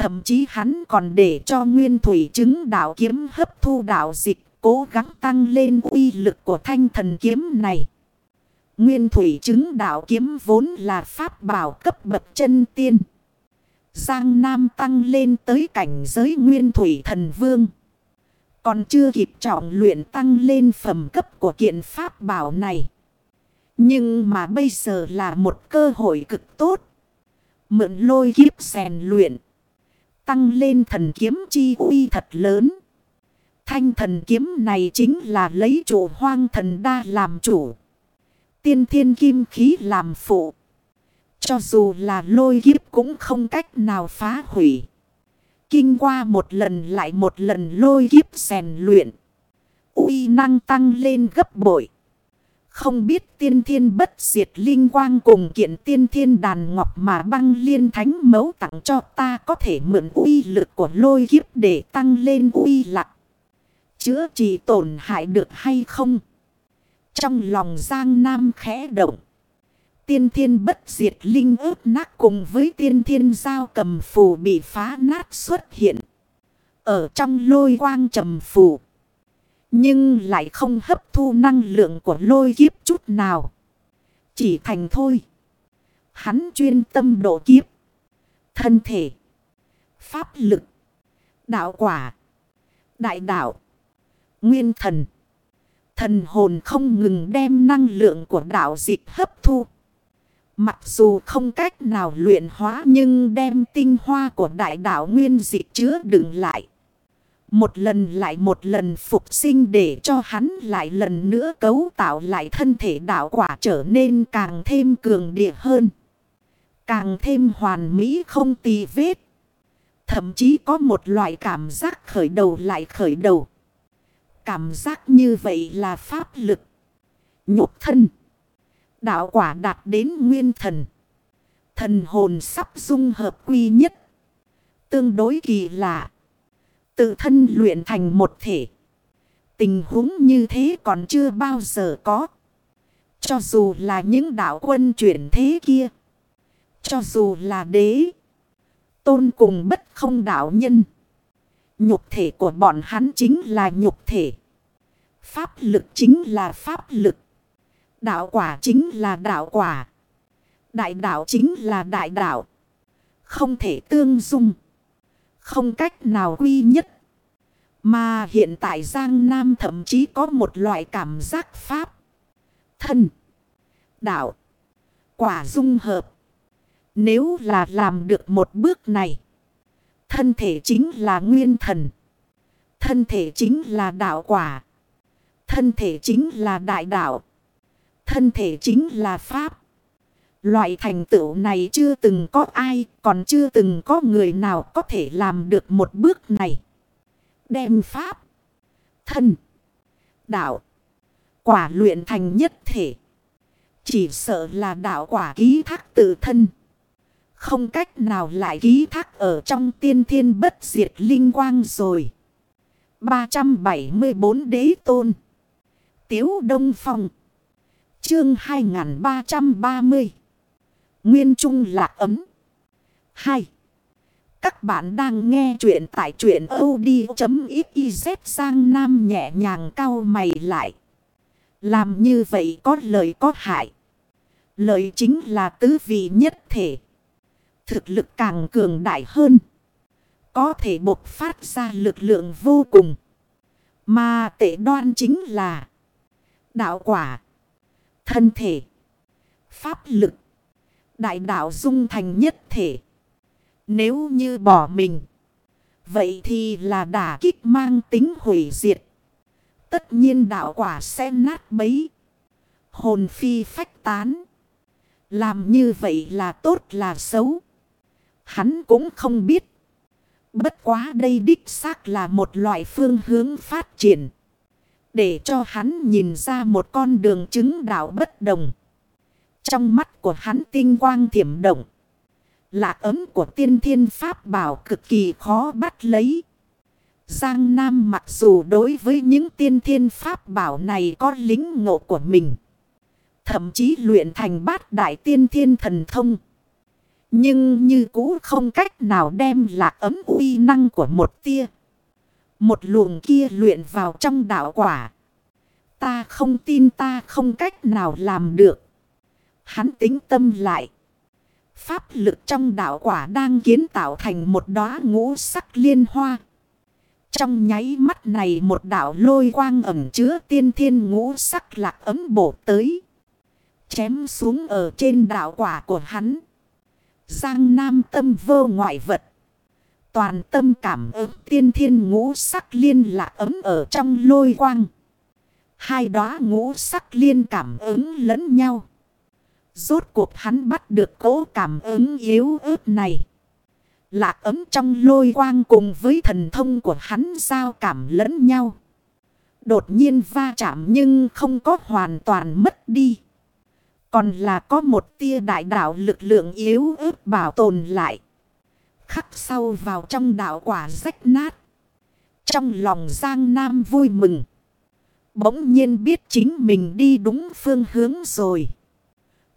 Thậm chí hắn còn để cho nguyên thủy chứng đạo kiếm hấp thu đạo dịch cố gắng tăng lên uy lực của thanh thần kiếm này. Nguyên thủy chứng đạo kiếm vốn là pháp bảo cấp bậc chân tiên. Giang Nam tăng lên tới cảnh giới nguyên thủy thần vương. Còn chưa kịp trọng luyện tăng lên phẩm cấp của kiện pháp bảo này. Nhưng mà bây giờ là một cơ hội cực tốt. Mượn lôi kiếp rèn luyện. Tăng lên thần kiếm chi uy thật lớn. Thanh thần kiếm này chính là lấy chủ hoang thần đa làm chủ. Tiên thiên kim khí làm phụ. Cho dù là lôi kiếp cũng không cách nào phá hủy. Kinh qua một lần lại một lần lôi kiếp rèn luyện. uy năng tăng lên gấp bội. Không biết tiên thiên bất diệt linh quang cùng kiện tiên thiên đàn ngọc mà băng liên thánh mấu tặng cho ta có thể mượn uy lực của lôi kiếp để tăng lên uy lạc. Chữa trị tổn hại được hay không? Trong lòng Giang Nam khẽ động. Tiên thiên bất diệt linh ướp nát cùng với tiên thiên giao cầm phù bị phá nát xuất hiện. Ở trong lôi quang trầm phù. Nhưng lại không hấp thu năng lượng của lôi kiếp chút nào. Chỉ thành thôi. Hắn chuyên tâm độ kiếp. Thân thể. Pháp lực. Đạo quả. Đại đạo. Nguyên thần. Thần hồn không ngừng đem năng lượng của đạo dịch hấp thu. Mặc dù không cách nào luyện hóa nhưng đem tinh hoa của đại đạo nguyên dịch chứa đựng lại. Một lần lại một lần phục sinh để cho hắn lại lần nữa cấu tạo lại thân thể đạo quả trở nên càng thêm cường địa hơn. Càng thêm hoàn mỹ không tì vết. Thậm chí có một loại cảm giác khởi đầu lại khởi đầu. Cảm giác như vậy là pháp lực. Nhục thân. Đạo quả đạt đến nguyên thần. Thần hồn sắp dung hợp quy nhất. Tương đối kỳ lạ. Tự thân luyện thành một thể. Tình huống như thế còn chưa bao giờ có. Cho dù là những đạo quân chuyển thế kia. Cho dù là đế. Tôn cùng bất không đạo nhân. Nhục thể của bọn hắn chính là nhục thể. Pháp lực chính là pháp lực. Đạo quả chính là đạo quả. Đại đạo chính là đại đạo. Không thể tương dung. Không cách nào quy nhất. Mà hiện tại Giang Nam thậm chí có một loại cảm giác pháp. Thân. Đạo. Quả dung hợp. Nếu là làm được một bước này. Thân thể chính là nguyên thần. Thân thể chính là đạo quả. Thân thể chính là đại đạo. Thân thể chính là pháp. Loại thành tựu này chưa từng có ai, còn chưa từng có người nào có thể làm được một bước này. Đem pháp, thân, đạo, quả luyện thành nhất thể. Chỉ sợ là đạo quả ký thác tự thân. Không cách nào lại ký thác ở trong tiên thiên bất diệt linh quang rồi. 374 đế tôn. Tiếu Đông Phong. Chương 2330. Nguyên Trung Lạc Ấm. 2. Các bạn đang nghe chuyện tại truyện od.xyz sang nam nhẹ nhàng cao mày lại. Làm như vậy có lợi có hại. Lợi chính là tứ vị nhất thể. Thực lực càng cường đại hơn. Có thể bộc phát ra lực lượng vô cùng. Mà tệ đoan chính là đạo quả, thân thể, pháp lực, đại đạo dung thành nhất thể. Nếu như bỏ mình, vậy thì là đả kích mang tính hủy diệt. Tất nhiên đạo quả sẽ nát bấy. Hồn phi phách tán. Làm như vậy là tốt là xấu. Hắn cũng không biết. Bất quá đây đích xác là một loại phương hướng phát triển. Để cho hắn nhìn ra một con đường chứng đạo bất đồng. Trong mắt của hắn tinh quang thiểm động. Lạc ấm của tiên thiên pháp bảo cực kỳ khó bắt lấy. Giang Nam mặc dù đối với những tiên thiên pháp bảo này có lính ngộ của mình. Thậm chí luyện thành bát đại tiên thiên thần thông. Nhưng như cũ không cách nào đem lạc ấm uy năng của một tia. Một luồng kia luyện vào trong đạo quả. Ta không tin ta không cách nào làm được. Hắn tính tâm lại. Pháp lực trong đạo quả đang kiến tạo thành một đóa ngũ sắc liên hoa. Trong nháy mắt này một đạo lôi quang ẩm chứa tiên thiên ngũ sắc lạc ấm bổ tới. Chém xuống ở trên đạo quả của hắn. Giang Nam tâm vô ngoại vật. Toàn tâm cảm ứng tiên thiên ngũ sắc liên lạc ấm ở trong lôi quang. Hai đóa ngũ sắc liên cảm ứng lẫn nhau. Rốt cuộc hắn bắt được cố cảm ứng yếu ớt này. Lạc ấm trong lôi quang cùng với thần thông của hắn giao cảm lẫn nhau. Đột nhiên va chạm nhưng không có hoàn toàn mất đi. Còn là có một tia đại đạo lực lượng yếu ớt bảo tồn lại. Khắc sâu vào trong đạo quả rách nát. Trong lòng Giang Nam vui mừng. Bỗng nhiên biết chính mình đi đúng phương hướng rồi.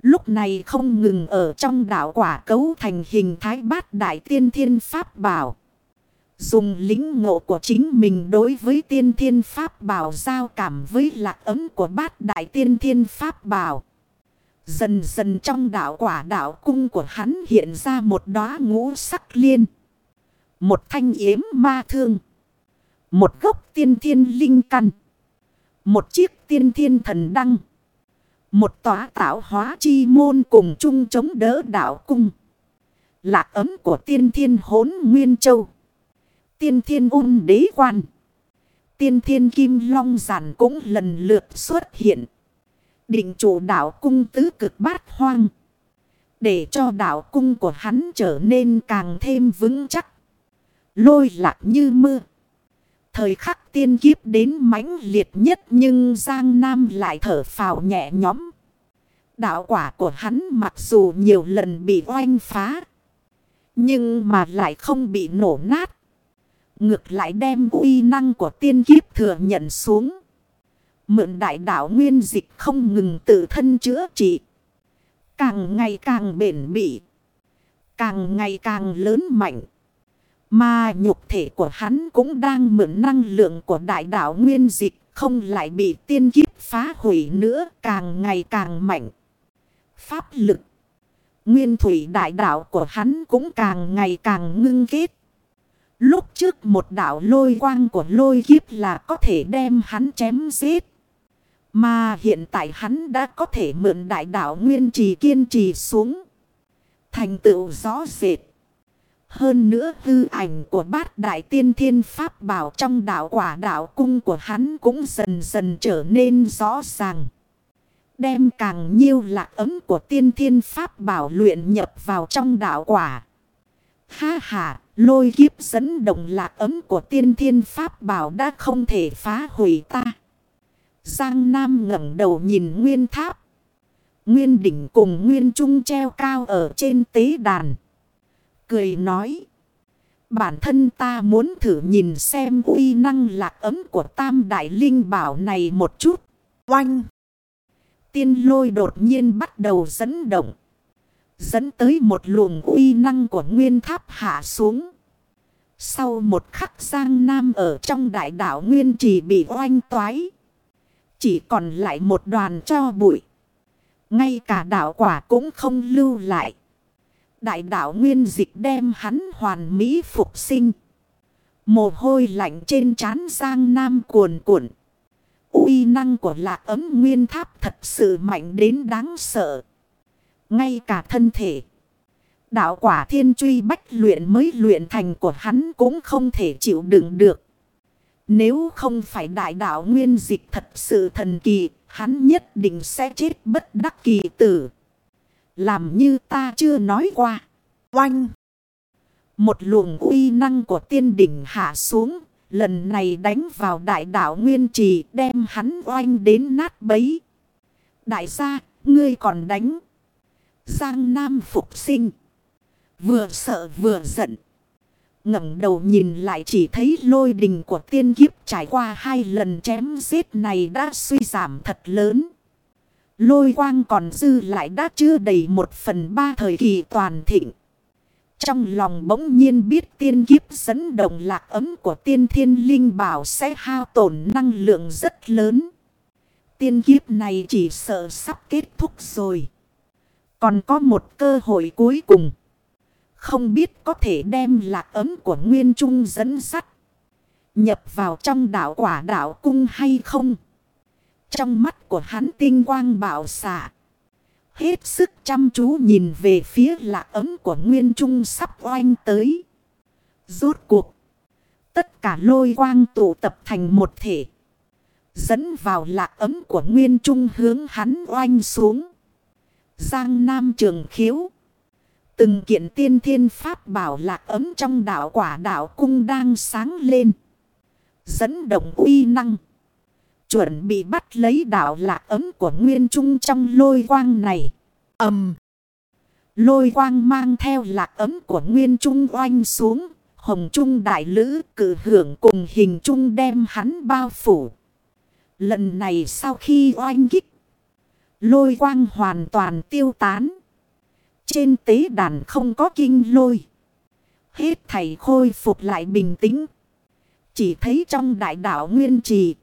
Lúc này không ngừng ở trong đạo quả cấu thành hình thái bát đại tiên thiên pháp bảo. Dùng lính ngộ của chính mình đối với tiên thiên pháp bảo giao cảm với lạc ấm của bát đại tiên thiên pháp bảo. Dần dần trong đạo quả đạo cung của hắn hiện ra một đóa ngũ sắc liên. Một thanh yếm ma thương. Một gốc tiên thiên linh căn. Một chiếc tiên thiên thần đăng. Một tòa tạo hóa chi môn cùng chung chống đỡ đạo cung. Lạc ấm của tiên thiên hốn nguyên châu. Tiên thiên ung đế quan. Tiên thiên kim long giản cũng lần lượt xuất hiện. Định chủ đạo cung tứ cực bát hoang. Để cho đạo cung của hắn trở nên càng thêm vững chắc. Lôi lạc như mưa. Thời khắc tiên kiếp đến mãnh liệt nhất nhưng Giang Nam lại thở phào nhẹ nhõm. Đạo quả của hắn mặc dù nhiều lần bị oanh phá. Nhưng mà lại không bị nổ nát. Ngược lại đem uy năng của tiên kiếp thừa nhận xuống. Mượn đại đạo nguyên dịch không ngừng tự thân chữa trị. Càng ngày càng bền bỉ. Càng ngày càng lớn mạnh. Mà nhục thể của hắn cũng đang mượn năng lượng của đại đạo nguyên dịch. Không lại bị tiên kiếp phá hủy nữa. Càng ngày càng mạnh. Pháp lực. Nguyên thủy đại đạo của hắn cũng càng ngày càng ngưng kết. Lúc trước một đạo lôi quang của lôi kiếp là có thể đem hắn chém giết. Mà hiện tại hắn đã có thể mượn đại đạo nguyên trì kiên trì xuống. Thành tựu rõ rệt. Hơn nữa hư ảnh của bát đại tiên thiên pháp bảo trong đạo quả đạo cung của hắn cũng dần dần trở nên rõ ràng. Đem càng nhiều lạc ấm của tiên thiên pháp bảo luyện nhập vào trong đạo quả. Ha ha, lôi kiếp dẫn động lạc ấm của tiên thiên pháp bảo đã không thể phá hủy ta. Giang Nam ngẩng đầu nhìn nguyên tháp. Nguyên đỉnh cùng nguyên trung treo cao ở trên tế đàn. Cười nói. Bản thân ta muốn thử nhìn xem uy năng lạc ấm của tam đại linh bảo này một chút. Oanh! Tiên lôi đột nhiên bắt đầu dẫn động. Dẫn tới một luồng uy năng của nguyên tháp hạ xuống. Sau một khắc giang nam ở trong đại đảo nguyên trì bị oanh toái. Chỉ còn lại một đoàn cho bụi. Ngay cả đạo quả cũng không lưu lại. Đại đạo nguyên dịch đem hắn hoàn mỹ phục sinh. Mồ hôi lạnh trên trán Giang Nam cuồn cuộn. uy năng của lạc ấm nguyên tháp thật sự mạnh đến đáng sợ. Ngay cả thân thể. Đạo quả thiên truy bách luyện mới luyện thành của hắn cũng không thể chịu đựng được. Nếu không phải đại đạo nguyên dịch thật sự thần kỳ, hắn nhất định sẽ chết bất đắc kỳ tử. Làm như ta chưa nói qua. Oanh! Một luồng uy năng của tiên đỉnh hạ xuống, lần này đánh vào đại đạo nguyên trì đem hắn oanh đến nát bấy. Đại gia, ngươi còn đánh. Giang Nam phục sinh. Vừa sợ vừa giận ngẩng đầu nhìn lại chỉ thấy lôi đình của tiên kiếp trải qua hai lần chém giết này đã suy giảm thật lớn. Lôi quang còn dư lại đã chưa đầy một phần ba thời kỳ toàn thịnh. Trong lòng bỗng nhiên biết tiên kiếp dẫn động lạc ấm của tiên thiên linh bảo sẽ hao tổn năng lượng rất lớn. Tiên kiếp này chỉ sợ sắp kết thúc rồi. Còn có một cơ hội cuối cùng. Không biết có thể đem lạc ấm của Nguyên Trung dẫn sắt. Nhập vào trong đảo quả đảo cung hay không? Trong mắt của hắn tinh quang bạo xạ. Hết sức chăm chú nhìn về phía lạc ấm của Nguyên Trung sắp oanh tới. Rốt cuộc. Tất cả lôi quang tụ tập thành một thể. Dẫn vào lạc ấm của Nguyên Trung hướng hắn oanh xuống. Giang Nam Trường Khiếu. Từng kiện tiên thiên pháp bảo lạc ấm trong đảo quả đảo cung đang sáng lên. Dẫn động uy năng. Chuẩn bị bắt lấy đảo lạc ấm của Nguyên Trung trong lôi quang này. ầm Lôi quang mang theo lạc ấm của Nguyên Trung oanh xuống. Hồng Trung đại lữ cử hưởng cùng hình Trung đem hắn bao phủ. Lần này sau khi oanh kích. Lôi quang hoàn toàn tiêu tán. Trên tế đàn không có kinh lôi. Hết thầy khôi phục lại bình tĩnh. Chỉ thấy trong đại đảo Nguyên Trì.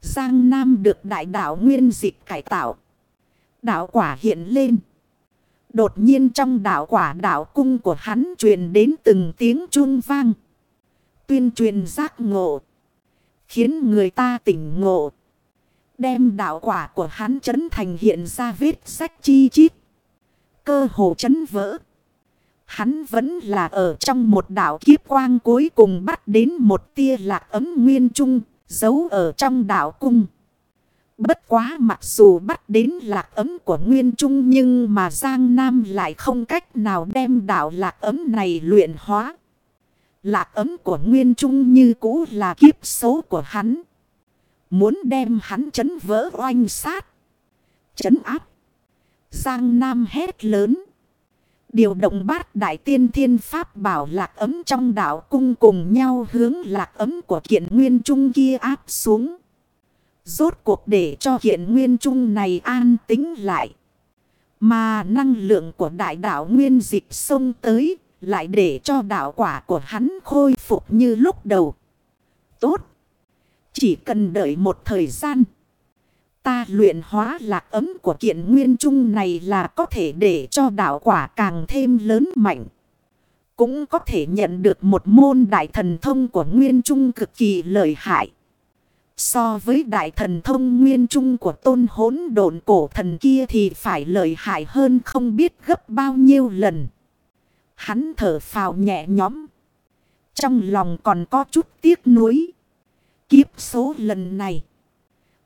Giang Nam được đại đảo Nguyên Dịch cải tạo. Đảo quả hiện lên. Đột nhiên trong đảo quả đảo cung của hắn truyền đến từng tiếng chuông vang. Tuyên truyền giác ngộ. Khiến người ta tỉnh ngộ. Đem đảo quả của hắn chấn thành hiện ra vết sách chi chít. Cơ hồ chấn vỡ. Hắn vẫn là ở trong một đảo kiếp quang cuối cùng bắt đến một tia lạc ấm nguyên trung, giấu ở trong đảo cung. Bất quá mặc dù bắt đến lạc ấm của Nguyên Trung nhưng mà Giang Nam lại không cách nào đem đảo lạc ấm này luyện hóa. Lạc ấm của Nguyên Trung như cũ là kiếp số của hắn. Muốn đem hắn chấn vỡ oanh sát. Chấn áp. Giang Nam hét lớn. Điều động bát đại tiên thiên pháp bảo lạc ấm trong đảo cung cùng nhau hướng lạc ấm của kiện nguyên trung kia áp xuống. Rốt cuộc để cho kiện nguyên trung này an tính lại. Mà năng lượng của đại đảo nguyên dịch sông tới lại để cho đảo quả của hắn khôi phục như lúc đầu. Tốt. Chỉ cần đợi một thời gian. Ta luyện hóa lạc ấm của kiện nguyên trung này là có thể để cho đảo quả càng thêm lớn mạnh. Cũng có thể nhận được một môn đại thần thông của nguyên trung cực kỳ lợi hại. So với đại thần thông nguyên trung của tôn hốn độn cổ thần kia thì phải lợi hại hơn không biết gấp bao nhiêu lần. Hắn thở phào nhẹ nhõm. Trong lòng còn có chút tiếc nuối. Kiếp số lần này.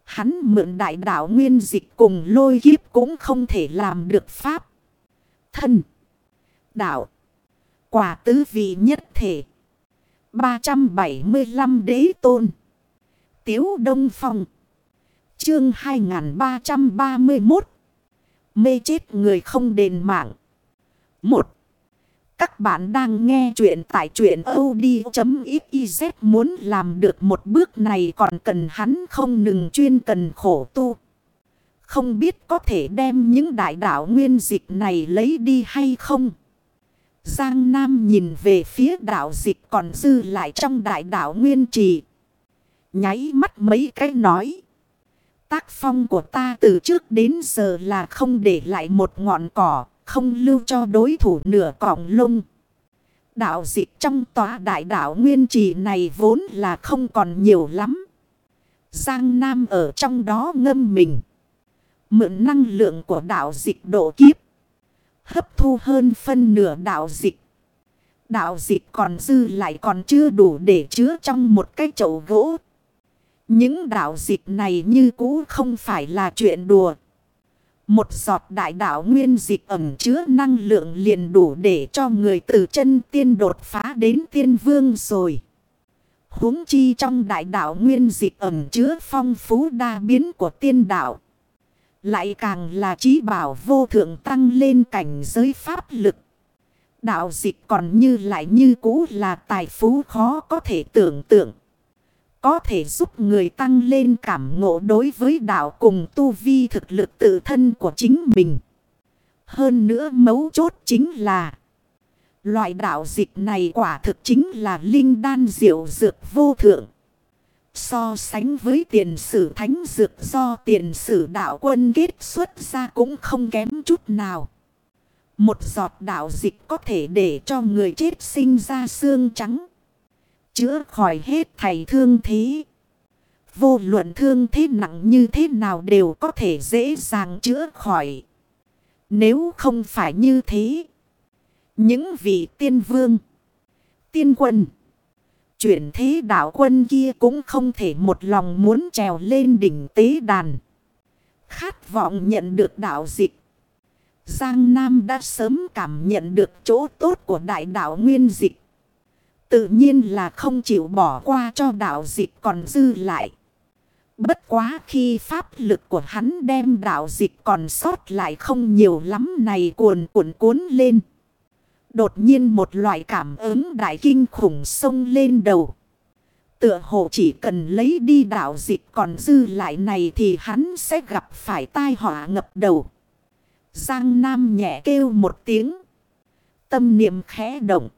Hắn mượn đại đạo nguyên dịch cùng lôi kiếp cũng không thể làm được pháp. Thân. Đạo. Quả tứ vị nhất thể. 375 đế tôn. Tiếu Đông Phong. Chương 2331. Mê chết người không đền mạng. 1. Các bạn đang nghe chuyện tại chuyện od.xyz muốn làm được một bước này còn cần hắn không ngừng chuyên cần khổ tu. Không biết có thể đem những đại đạo nguyên dịch này lấy đi hay không? Giang Nam nhìn về phía đạo dịch còn dư lại trong đại đạo nguyên trì. Nháy mắt mấy cái nói. Tác phong của ta từ trước đến giờ là không để lại một ngọn cỏ không lưu cho đối thủ nửa cọng lông. Đạo dịch trong tòa đại đạo nguyên trì này vốn là không còn nhiều lắm. Giang Nam ở trong đó ngâm mình. Mượn năng lượng của đạo dịch độ kiếp. Hấp thu hơn phân nửa đạo dịch. Đạo dịch còn dư lại còn chưa đủ để chứa trong một cái chậu gỗ. Những đạo dịch này như cũ không phải là chuyện đùa. Một giọt đại đạo nguyên dịch ẩm chứa năng lượng liền đủ để cho người từ chân tiên đột phá đến tiên vương rồi. huống chi trong đại đạo nguyên dịch ẩm chứa phong phú đa biến của tiên đạo. Lại càng là trí bảo vô thượng tăng lên cảnh giới pháp lực. Đạo dịch còn như lại như cũ là tài phú khó có thể tưởng tượng. Có thể giúp người tăng lên cảm ngộ đối với đạo cùng tu vi thực lực tự thân của chính mình. Hơn nữa mấu chốt chính là, Loại đạo dịch này quả thực chính là linh đan diệu dược vô thượng. So sánh với tiền sử thánh dược do tiền sử đạo quân kết xuất ra cũng không kém chút nào. Một giọt đạo dịch có thể để cho người chết sinh ra xương trắng. Chữa khỏi hết thầy thương thế. Vô luận thương thế nặng như thế nào đều có thể dễ dàng chữa khỏi. Nếu không phải như thế. Những vị tiên vương. Tiên quân. Chuyển thế đạo quân kia cũng không thể một lòng muốn trèo lên đỉnh tế đàn. Khát vọng nhận được đạo dịch. Giang Nam đã sớm cảm nhận được chỗ tốt của đại đạo nguyên dịch. Tự nhiên là không chịu bỏ qua cho đạo dịch còn dư lại. Bất quá khi pháp lực của hắn đem đạo dịch còn sót lại không nhiều lắm này cuồn cuộn cuốn lên. Đột nhiên một loại cảm ứng đại kinh khủng sông lên đầu. Tựa hồ chỉ cần lấy đi đạo dịch còn dư lại này thì hắn sẽ gặp phải tai họa ngập đầu. Giang Nam nhẹ kêu một tiếng. Tâm niệm khẽ động.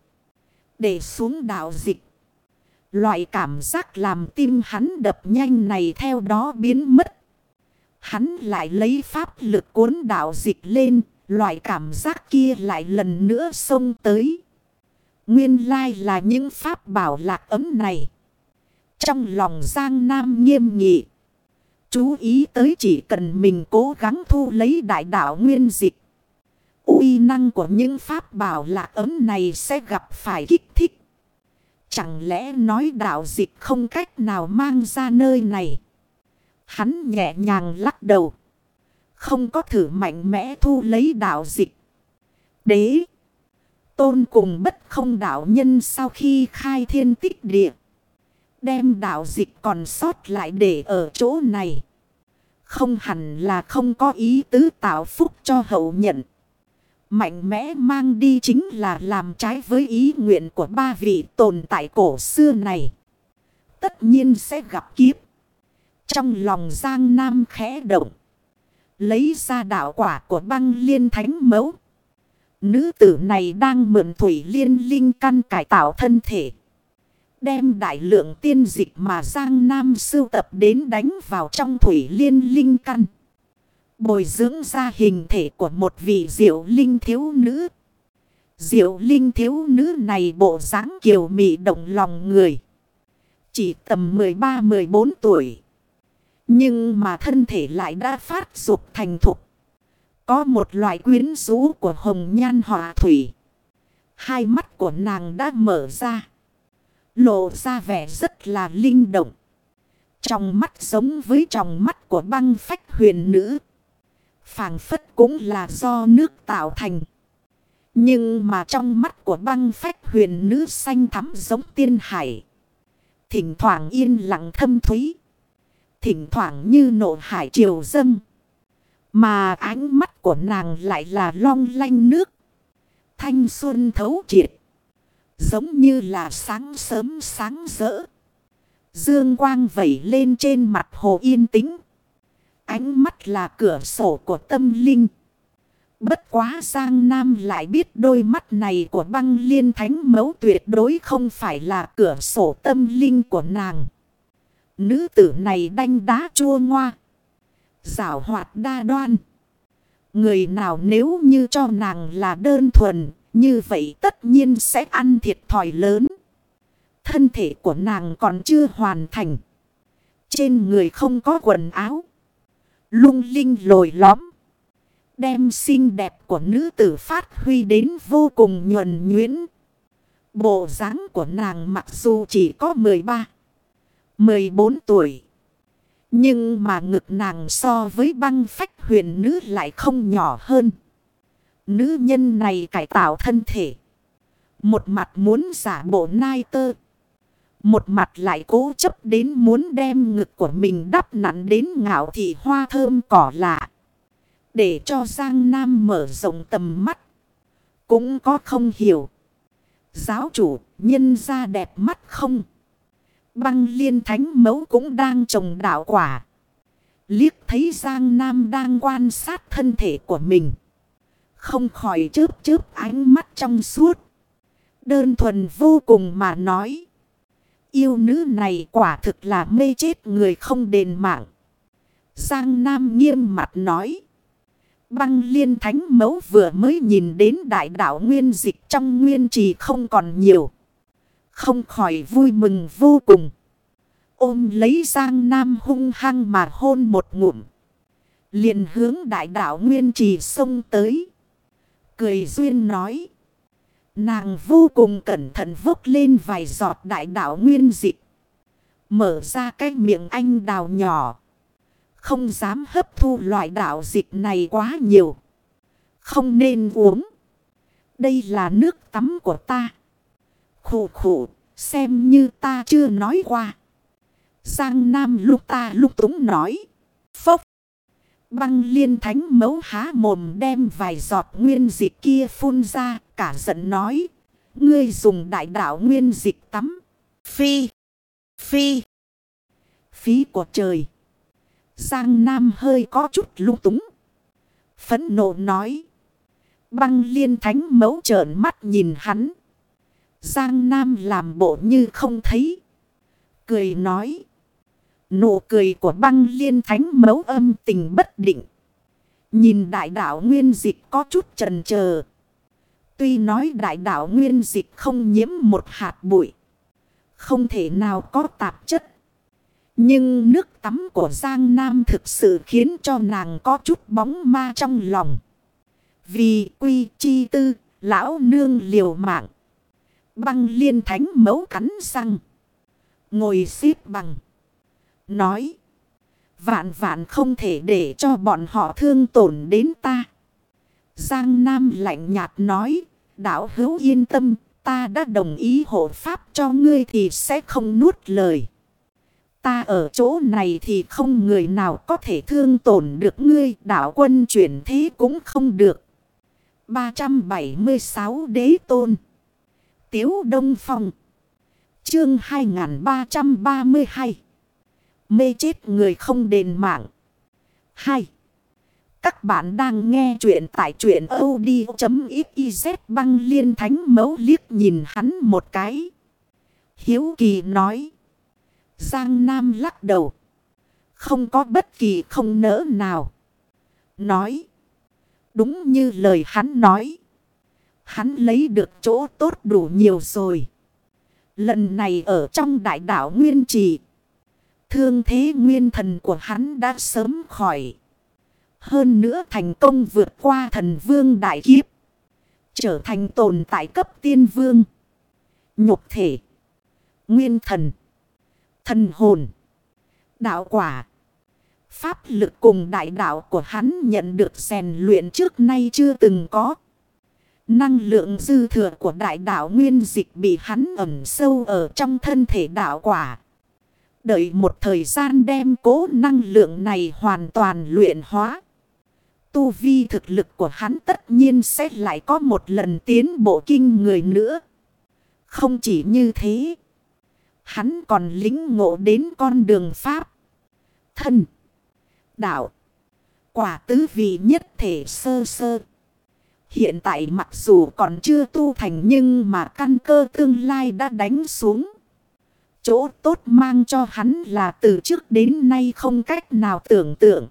Để xuống đạo dịch. Loại cảm giác làm tim hắn đập nhanh này theo đó biến mất. Hắn lại lấy pháp lực cuốn đạo dịch lên. Loại cảm giác kia lại lần nữa xông tới. Nguyên lai là những pháp bảo lạc ấm này. Trong lòng Giang Nam nghiêm nghị. Chú ý tới chỉ cần mình cố gắng thu lấy đại đạo nguyên dịch uy năng của những pháp bảo lạc ấm này sẽ gặp phải kích thích. Chẳng lẽ nói đạo dịch không cách nào mang ra nơi này. Hắn nhẹ nhàng lắc đầu. Không có thử mạnh mẽ thu lấy đạo dịch. Đế. Tôn cùng bất không đạo nhân sau khi khai thiên tích địa. Đem đạo dịch còn sót lại để ở chỗ này. Không hẳn là không có ý tứ tạo phúc cho hậu nhận. Mạnh mẽ mang đi chính là làm trái với ý nguyện của ba vị tồn tại cổ xưa này. Tất nhiên sẽ gặp kiếp. Trong lòng Giang Nam khẽ động. Lấy ra đạo quả của băng liên thánh mẫu. Nữ tử này đang mượn thủy liên linh căn cải tạo thân thể. Đem đại lượng tiên dịch mà Giang Nam sưu tập đến đánh vào trong thủy liên linh căn. Bồi dưỡng ra hình thể của một vị diệu linh thiếu nữ. Diệu linh thiếu nữ này bộ dáng kiều mị động lòng người. Chỉ tầm 13-14 tuổi. Nhưng mà thân thể lại đã phát dục thành thục. Có một loại quyến rũ của hồng nhan họa thủy. Hai mắt của nàng đã mở ra. Lộ ra vẻ rất là linh động. Trong mắt giống với trong mắt của băng phách huyền nữ phảng phất cũng là do nước tạo thành. Nhưng mà trong mắt của băng phách huyền nữ xanh thắm giống tiên hải. Thỉnh thoảng yên lặng thâm thúy thỉnh thoảng như nộ hải triều dâng. Mà ánh mắt của nàng lại là long lanh nước. Thanh xuân thấu triệt. Giống như là sáng sớm sáng rỡ. Dương quang vẩy lên trên mặt hồ yên tĩnh. Ánh mắt là cửa sổ của tâm linh. Bất quá Giang Nam lại biết đôi mắt này của băng liên thánh mấu tuyệt đối không phải là cửa sổ tâm linh của nàng. Nữ tử này đanh đá chua ngoa. Giảo hoạt đa đoan. Người nào nếu như cho nàng là đơn thuần, như vậy tất nhiên sẽ ăn thiệt thòi lớn. Thân thể của nàng còn chưa hoàn thành. Trên người không có quần áo. Lung linh lồi lõm. Đem xinh đẹp của nữ tử phát huy đến vô cùng nhuần nhuyễn. Bộ dáng của nàng mặc dù chỉ có 13. 14 tuổi. Nhưng mà ngực nàng so với băng phách huyền nữ lại không nhỏ hơn. Nữ nhân này cải tạo thân thể. Một mặt muốn giả bộ nai tơ. Một mặt lại cố chấp đến muốn đem ngực của mình đắp nặn đến ngạo thị hoa thơm cỏ lạ. Để cho Giang Nam mở rộng tầm mắt. Cũng có không hiểu. Giáo chủ, nhân ra đẹp mắt không? băng liên thánh mẫu cũng đang trồng đạo quả. Liếc thấy Giang Nam đang quan sát thân thể của mình. Không khỏi chớp chớp ánh mắt trong suốt. Đơn thuần vô cùng mà nói. Yêu nữ này quả thực là mê chết người không đền mạng. Giang Nam nghiêm mặt nói. Băng liên thánh mẫu vừa mới nhìn đến đại đạo nguyên dịch trong nguyên trì không còn nhiều. Không khỏi vui mừng vô cùng. Ôm lấy Giang Nam hung hăng mà hôn một ngụm. liền hướng đại đạo nguyên trì xông tới. Cười duyên nói. Nàng vô cùng cẩn thận vốc lên vài giọt đại đạo nguyên dịch. Mở ra cái miệng anh đào nhỏ. Không dám hấp thu loại đạo dịch này quá nhiều. Không nên uống. Đây là nước tắm của ta. Khủ khủ, xem như ta chưa nói qua. Giang Nam lúc ta lúc túng nói. Băng liên thánh mấu há mồm đem vài giọt nguyên dịch kia phun ra. Cả giận nói. Ngươi dùng đại đạo nguyên dịch tắm. Phi. Phi. Phí của trời. Giang Nam hơi có chút lung túng. Phấn nộ nói. Băng liên thánh mấu trợn mắt nhìn hắn. Giang Nam làm bộ như không thấy. Cười nói. Nụ cười của băng liên thánh mấu âm tình bất định. Nhìn đại đạo nguyên dịch có chút trần chờ Tuy nói đại đạo nguyên dịch không nhiễm một hạt bụi. Không thể nào có tạp chất. Nhưng nước tắm của Giang Nam thực sự khiến cho nàng có chút bóng ma trong lòng. Vì quy chi tư, lão nương liều mạng. Băng liên thánh mấu cắn răng. Ngồi xếp bằng. Nói. Vạn vạn không thể để cho bọn họ thương tổn đến ta. Giang Nam lạnh nhạt nói. Đạo hữu yên tâm. Ta đã đồng ý hộ pháp cho ngươi thì sẽ không nuốt lời. Ta ở chỗ này thì không người nào có thể thương tổn được ngươi. Đạo quân chuyển thế cũng không được. 376 đế tôn. Tiếu Đông Phong. Chương 2332. Mê chết người không đền mạng. 2. Các bạn đang nghe chuyện tại chuyện od.xyz băng liên thánh mấu liếc nhìn hắn một cái. Hiếu kỳ nói. Giang Nam lắc đầu. Không có bất kỳ không nỡ nào. Nói. Đúng như lời hắn nói. Hắn lấy được chỗ tốt đủ nhiều rồi. Lần này ở trong đại đảo Nguyên Trì. Thương thế nguyên thần của hắn đã sớm khỏi. Hơn nữa thành công vượt qua thần vương đại kiếp. Trở thành tồn tại cấp tiên vương. Nhục thể. Nguyên thần. Thần hồn. Đạo quả. Pháp lực cùng đại đạo của hắn nhận được rèn luyện trước nay chưa từng có. Năng lượng dư thừa của đại đạo nguyên dịch bị hắn ẩm sâu ở trong thân thể đạo quả. Đợi một thời gian đem cố năng lượng này hoàn toàn luyện hóa. Tu vi thực lực của hắn tất nhiên sẽ lại có một lần tiến bộ kinh người nữa. Không chỉ như thế. Hắn còn lính ngộ đến con đường Pháp. Thân. Đạo. Quả tứ vị nhất thể sơ sơ. Hiện tại mặc dù còn chưa tu thành nhưng mà căn cơ tương lai đã đánh xuống. Chỗ tốt mang cho hắn là từ trước đến nay không cách nào tưởng tượng.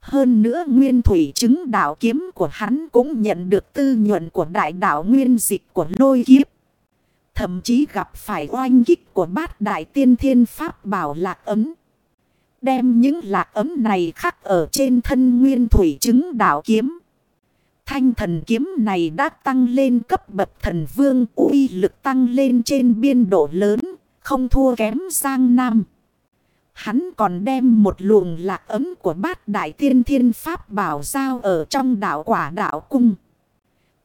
Hơn nữa nguyên thủy chứng đạo kiếm của hắn cũng nhận được tư nhuận của đại đạo nguyên dịch của lôi kiếp. Thậm chí gặp phải oanh kích của bát đại tiên thiên pháp bảo lạc ấm. Đem những lạc ấm này khắc ở trên thân nguyên thủy chứng đạo kiếm. Thanh thần kiếm này đã tăng lên cấp bậc thần vương uy lực tăng lên trên biên độ lớn, không thua kém sang nam. Hắn còn đem một luồng lạc ấm của bát đại tiên thiên pháp bảo giao ở trong đảo quả đảo cung.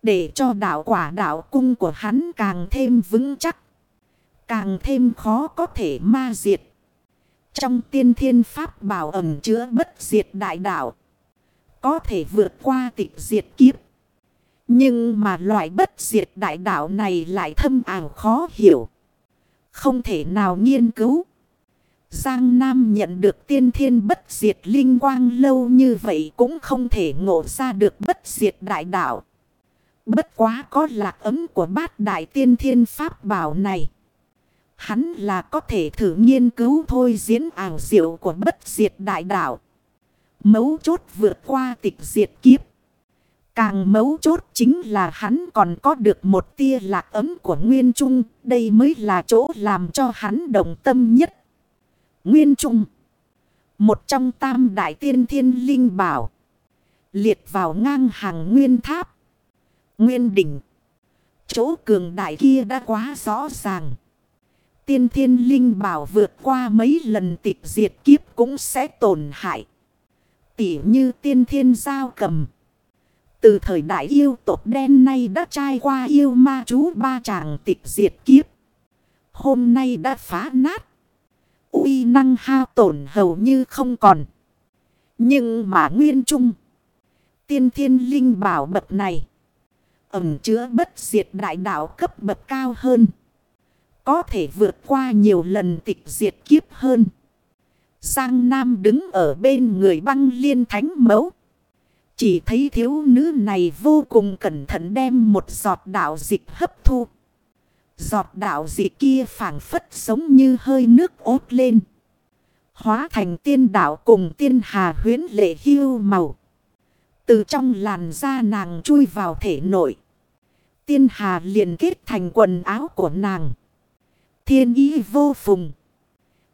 Để cho đảo quả đảo cung của hắn càng thêm vững chắc. Càng thêm khó có thể ma diệt. Trong tiên thiên pháp bảo ẩm chứa bất diệt đại đảo. Có thể vượt qua tịch diệt kiếp. Nhưng mà loại bất diệt đại đảo này lại thâm ảo khó hiểu. Không thể nào nghiên cứu. Giang Nam nhận được tiên thiên bất diệt linh quang lâu như vậy cũng không thể ngộ ra được bất diệt đại đạo. Bất quá có lạc ấm của bát đại tiên thiên pháp bảo này. Hắn là có thể thử nghiên cứu thôi diễn ảo diệu của bất diệt đại đạo. Mấu chốt vượt qua tịch diệt kiếp. Càng mấu chốt chính là hắn còn có được một tia lạc ấm của Nguyên Trung. Đây mới là chỗ làm cho hắn đồng tâm nhất. Nguyên Trung. Một trong tam đại tiên thiên linh bảo. Liệt vào ngang hàng nguyên tháp. Nguyên đỉnh. Chỗ cường đại kia đã quá rõ ràng. Tiên thiên linh bảo vượt qua mấy lần tịch diệt kiếp cũng sẽ tổn hại. Tỉ như tiên thiên giao cầm. Từ thời đại yêu tộc đen nay đã trai qua yêu ma chú ba chàng tịch diệt kiếp. Hôm nay đã phá nát. uy năng hao tổn hầu như không còn. Nhưng mà nguyên trung. Tiên thiên linh bảo bậc này. Ẩm chứa bất diệt đại đạo cấp bậc cao hơn. Có thể vượt qua nhiều lần tịch diệt kiếp hơn. Giang Nam đứng ở bên người băng liên thánh mẫu. Chỉ thấy thiếu nữ này vô cùng cẩn thận đem một giọt đạo dịch hấp thu. Giọt đạo dịch kia phảng phất giống như hơi nước ốt lên. Hóa thành tiên đạo cùng tiên hà huyến lệ hưu màu. Từ trong làn da nàng chui vào thể nội. Tiên hà liền kết thành quần áo của nàng. Thiên ý vô phùng.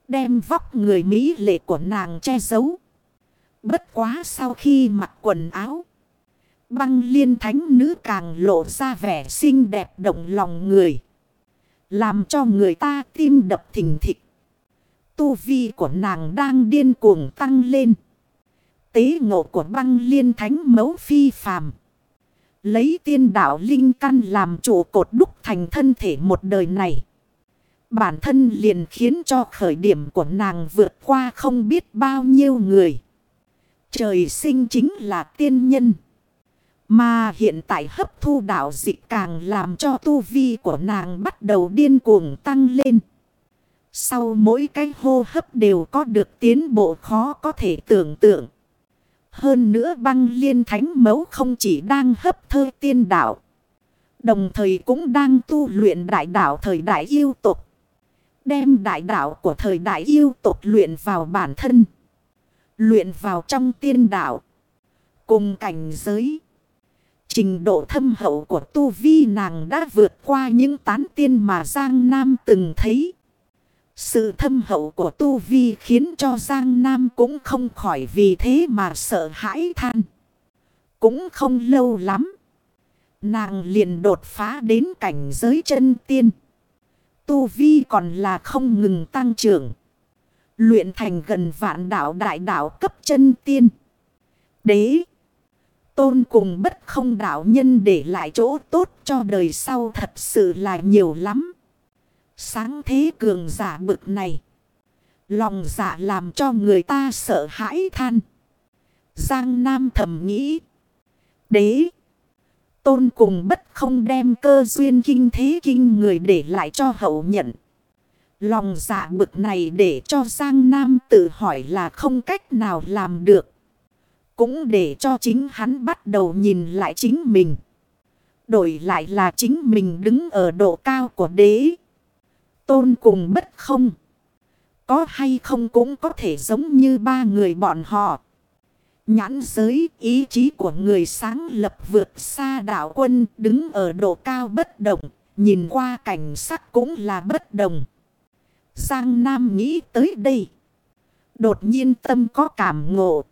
Đem vóc người Mỹ lệ của nàng che giấu. Bất quá sau khi mặc quần áo. Băng liên thánh nữ càng lộ ra vẻ xinh đẹp động lòng người. Làm cho người ta tim đập thình thịch. Tu vi của nàng đang điên cuồng tăng lên. Tế ngộ của băng liên thánh mấu phi phàm. Lấy tiên đạo linh căn làm trụ cột đúc thành thân thể một đời này. Bản thân liền khiến cho khởi điểm của nàng vượt qua không biết bao nhiêu người. Trời sinh chính là tiên nhân. Mà hiện tại hấp thu đạo dịch càng làm cho tu vi của nàng bắt đầu điên cuồng tăng lên. Sau mỗi cái hô hấp đều có được tiến bộ khó có thể tưởng tượng. Hơn nữa băng liên thánh mấu không chỉ đang hấp thơ tiên đạo. Đồng thời cũng đang tu luyện đại đạo thời đại yêu tục. Đem đại đạo của thời đại yêu tục luyện vào bản thân. Luyện vào trong tiên đạo. Cùng cảnh giới. Trình độ thâm hậu của tu vi nàng đã vượt qua những tán tiên mà Giang Nam từng thấy. Sự thâm hậu của tu vi khiến cho Giang Nam cũng không khỏi vì thế mà sợ hãi than. Cũng không lâu lắm. Nàng liền đột phá đến cảnh giới chân tiên. Tu vi còn là không ngừng tăng trưởng. Luyện thành gần vạn đạo đại đạo cấp chân tiên. Đế. Tôn cùng bất không đạo nhân để lại chỗ tốt cho đời sau thật sự là nhiều lắm. Sáng thế cường giả bực này. Lòng dạ làm cho người ta sợ hãi than. Giang Nam thầm nghĩ. Đế. Tôn cùng bất không đem cơ duyên kinh thế kinh người để lại cho hậu nhận. Lòng dạ bực này để cho Giang Nam tự hỏi là không cách nào làm được. Cũng để cho chính hắn bắt đầu nhìn lại chính mình. Đổi lại là chính mình đứng ở độ cao của đế. Tôn cùng bất không. Có hay không cũng có thể giống như ba người bọn họ. Nhãn giới, ý chí của người sáng lập vượt xa đảo quân, đứng ở độ cao bất động. Nhìn qua cảnh sắc cũng là bất đồng. Giang Nam nghĩ tới đây. Đột nhiên tâm có cảm ngộ.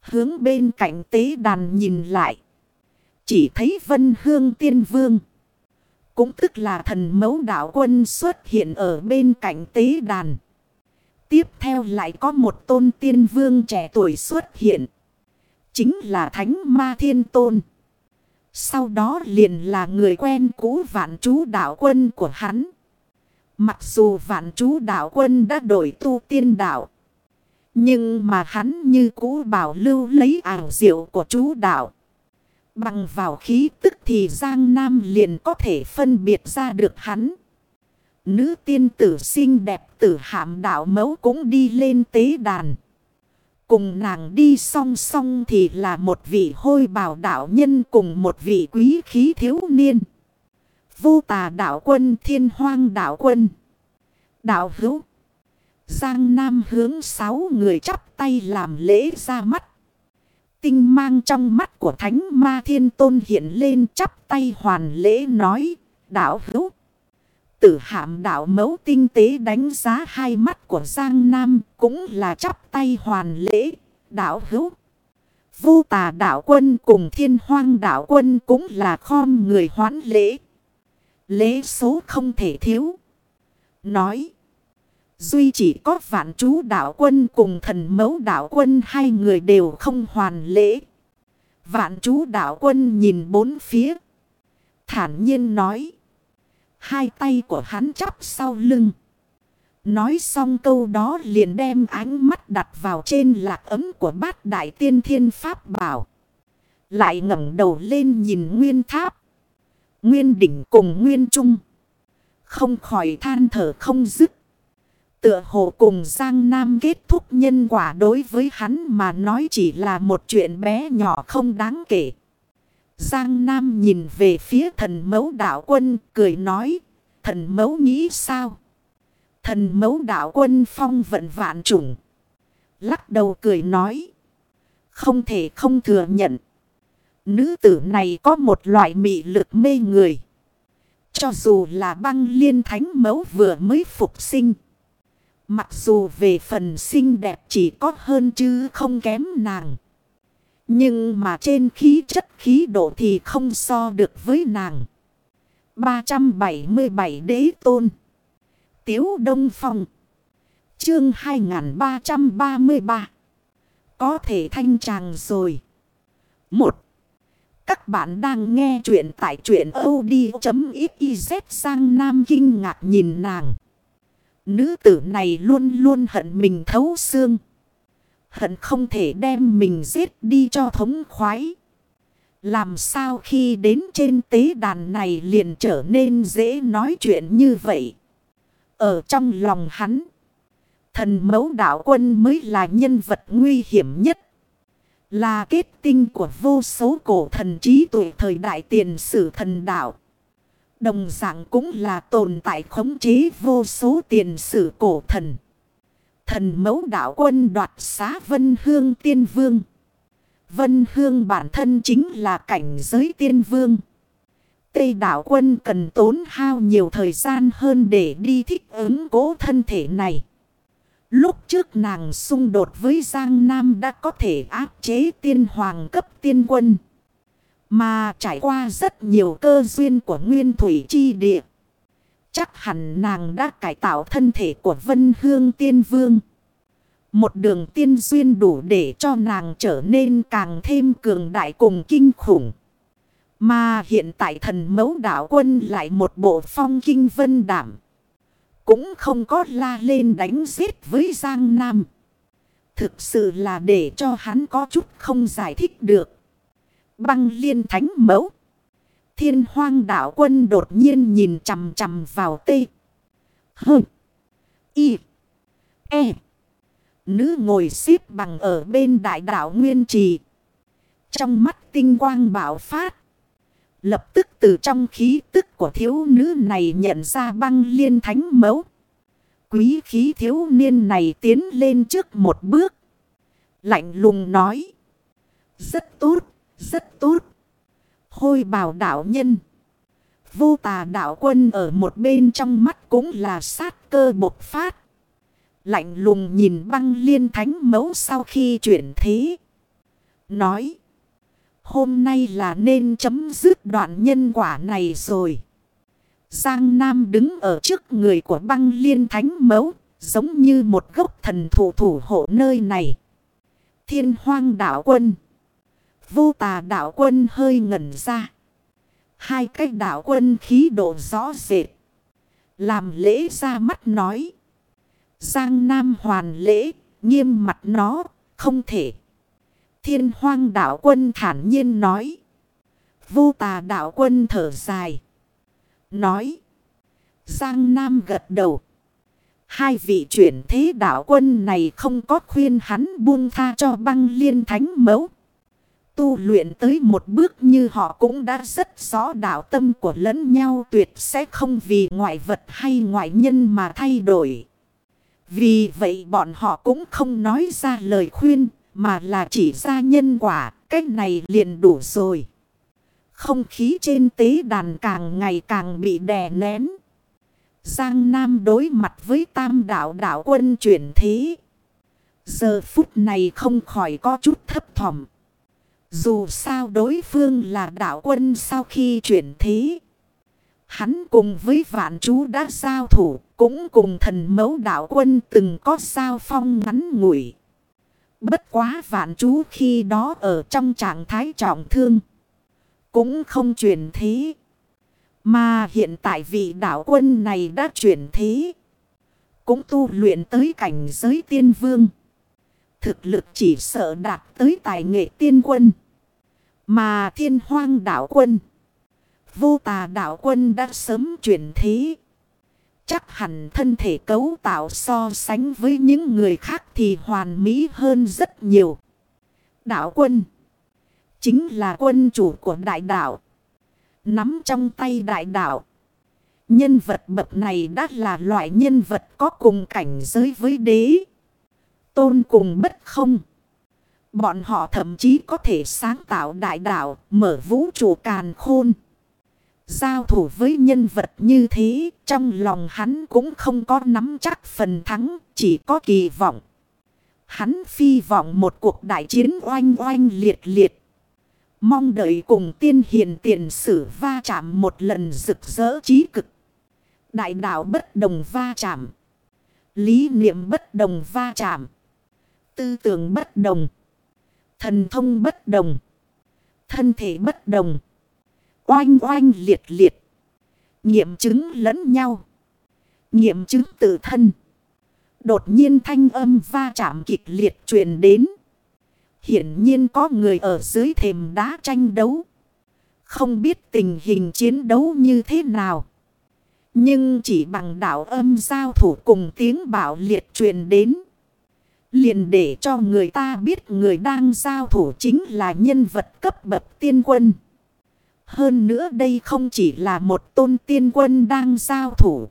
Hướng bên cạnh tế đàn nhìn lại. Chỉ thấy vân hương tiên vương. Cũng tức là thần mẫu đạo quân xuất hiện ở bên cạnh tế đàn. Tiếp theo lại có một tôn tiên vương trẻ tuổi xuất hiện. Chính là Thánh Ma Thiên Tôn. Sau đó liền là người quen cũ vạn chú đạo quân của hắn. Mặc dù vạn chú đạo quân đã đổi tu tiên đạo. Nhưng mà hắn như cũ bảo lưu lấy ảo diệu của chú đạo. Bằng vào khí tức thì Giang Nam liền có thể phân biệt ra được hắn. Nữ tiên tử xinh đẹp tử hạm đạo mẫu cũng đi lên tế đàn. Cùng nàng đi song song thì là một vị hôi bào đạo nhân cùng một vị quý khí thiếu niên. Vô tà đạo quân, thiên hoang đạo quân. Đạo hữu. Giang Nam hướng sáu người chắp tay làm lễ ra mắt. Tinh mang trong mắt của Thánh Ma Thiên Tôn hiện lên chắp tay hoàn lễ nói. Đạo hữu. Tử hạm đạo mẫu tinh tế đánh giá hai mắt của Giang Nam cũng là chắp tay hoàn lễ. Đạo hữu. Vô tà đạo quân cùng thiên hoang đạo quân cũng là khom người hoán lễ. Lễ số không thể thiếu. Nói. Duy chỉ có vạn chú đạo quân cùng thần mẫu đạo quân hai người đều không hoàn lễ. Vạn chú đạo quân nhìn bốn phía. Thản nhiên nói. Hai tay của hắn chắp sau lưng. Nói xong câu đó liền đem ánh mắt đặt vào trên lạc ấm của bát đại tiên thiên pháp bảo. Lại ngẩng đầu lên nhìn nguyên tháp. Nguyên đỉnh cùng nguyên trung. Không khỏi than thở không dứt. Tựa hồ cùng Giang Nam kết thúc nhân quả đối với hắn mà nói chỉ là một chuyện bé nhỏ không đáng kể. Giang Nam nhìn về phía thần mẫu đạo quân, cười nói. Thần mẫu nghĩ sao? Thần mẫu đạo quân phong vận vạn trùng. Lắc đầu cười nói. Không thể không thừa nhận. Nữ tử này có một loại mị lực mê người. Cho dù là băng liên thánh mẫu vừa mới phục sinh. Mặc dù về phần xinh đẹp chỉ có hơn chứ không kém nàng. Nhưng mà trên khí chất khí độ thì không so được với nàng. 377 đế tôn. Tiếu Đông Phong. Chương 2333. Có thể thanh tràng rồi. 1. Các bạn đang nghe chuyện tại chuyện od.xyz sang Nam Kinh ngạc nhìn nàng. Nữ tử này luôn luôn hận mình thấu xương. Hận không thể đem mình giết đi cho thống khoái. Làm sao khi đến trên tế đàn này liền trở nên dễ nói chuyện như vậy. Ở trong lòng hắn. Thần mẫu đạo quân mới là nhân vật nguy hiểm nhất. Là kết tinh của vô số cổ thần trí tuệ thời đại tiền sử thần đạo. Đồng dạng cũng là tồn tại khống chế vô số tiền sử cổ thần. Thần mẫu đạo quân đoạt xá vân hương tiên vương. Vân hương bản thân chính là cảnh giới tiên vương. Tây đạo quân cần tốn hao nhiều thời gian hơn để đi thích ứng cố thân thể này. Lúc trước nàng xung đột với Giang Nam đã có thể áp chế tiên hoàng cấp tiên quân. Mà trải qua rất nhiều cơ duyên của nguyên thủy chi địa. Chắc hẳn nàng đã cải tạo thân thể của Vân Hương Tiên Vương. Một đường tiên duyên đủ để cho nàng trở nên càng thêm cường đại cùng kinh khủng. Mà hiện tại thần mẫu đạo quân lại một bộ phong kinh vân đảm. Cũng không có la lên đánh giết với Giang Nam. Thực sự là để cho hắn có chút không giải thích được. Băng liên thánh mẫu. Thiên hoang đạo quân đột nhiên nhìn chằm chằm vào tê. Hơ. Y. E. Nữ ngồi xếp bằng ở bên đại đạo Nguyên Trì. Trong mắt tinh quang bảo phát. Lập tức từ trong khí tức của thiếu nữ này nhận ra băng liên thánh mẫu. Quý khí thiếu niên này tiến lên trước một bước. Lạnh lùng nói. Rất tốt, rất tốt. Hôi bào đạo nhân. Vô tà đạo quân ở một bên trong mắt cũng là sát cơ bộc phát. Lạnh lùng nhìn băng liên thánh mẫu sau khi chuyển thế. Nói. Hôm nay là nên chấm dứt đoạn nhân quả này rồi. Giang Nam đứng ở trước người của băng liên thánh mẫu. Giống như một gốc thần thủ thủ hộ nơi này. Thiên hoang đạo quân. Vô tà đạo quân hơi ngẩn ra. Hai cái đạo quân khí độ rõ rệt. Làm lễ ra mắt nói. Giang Nam hoàn lễ, nghiêm mặt nó, không thể. Thiên hoang đạo quân thản nhiên nói. Vô tà đạo quân thở dài. Nói. Giang Nam gật đầu. Hai vị chuyển thế đạo quân này không có khuyên hắn buông tha cho băng liên thánh mẫu. Tu luyện tới một bước như họ cũng đã rất rõ đạo tâm của lẫn nhau tuyệt sẽ không vì ngoại vật hay ngoại nhân mà thay đổi. Vì vậy bọn họ cũng không nói ra lời khuyên mà là chỉ ra nhân quả, cách này liền đủ rồi. Không khí trên tế đàn càng ngày càng bị đè nén. Giang Nam đối mặt với tam đạo đạo quân chuyển thế. Giờ phút này không khỏi có chút thấp thỏm. Dù sao đối phương là đạo quân sau khi chuyển thế. Hắn cùng với vạn chú đã giao thủ, cũng cùng thần mẫu đạo quân từng có sao phong ngắn ngủi. Bất quá vạn chú khi đó ở trong trạng thái trọng thương. Cũng không chuyển thế. Mà hiện tại vị đạo quân này đã chuyển thế. Cũng tu luyện tới cảnh giới tiên vương. Thực lực chỉ sợ đạt tới tài nghệ tiên quân. Mà thiên hoang đạo quân. Vô tà đạo quân đã sớm chuyển thế. Chắc hẳn thân thể cấu tạo so sánh với những người khác thì hoàn mỹ hơn rất nhiều. Đạo quân. Chính là quân chủ của đại đạo. Nắm trong tay đại đạo. Nhân vật bậc này đã là loại nhân vật có cùng cảnh giới với đế. Tôn cùng bất không. Bọn họ thậm chí có thể sáng tạo đại đạo, mở vũ trụ càn khôn. Giao thủ với nhân vật như thế, trong lòng hắn cũng không có nắm chắc phần thắng, chỉ có kỳ vọng. Hắn phi vọng một cuộc đại chiến oanh oanh liệt liệt. Mong đợi cùng tiên hiền tiền sử va chạm một lần rực rỡ trí cực. Đại đạo bất đồng va chạm. Lý niệm bất đồng va chạm. Tư tưởng bất đồng. Thần thông bất đồng. Thân thể bất đồng. Oanh oanh liệt liệt. Nghiệm chứng lẫn nhau. Nghiệm chứng tự thân. Đột nhiên thanh âm va chạm kịch liệt truyền đến. Hiển nhiên có người ở dưới thềm đá tranh đấu. Không biết tình hình chiến đấu như thế nào. Nhưng chỉ bằng đạo âm giao thủ cùng tiếng bảo liệt truyền đến. Liền để cho người ta biết người đang giao thủ chính là nhân vật cấp bậc tiên quân. Hơn nữa đây không chỉ là một tôn tiên quân đang giao thủ.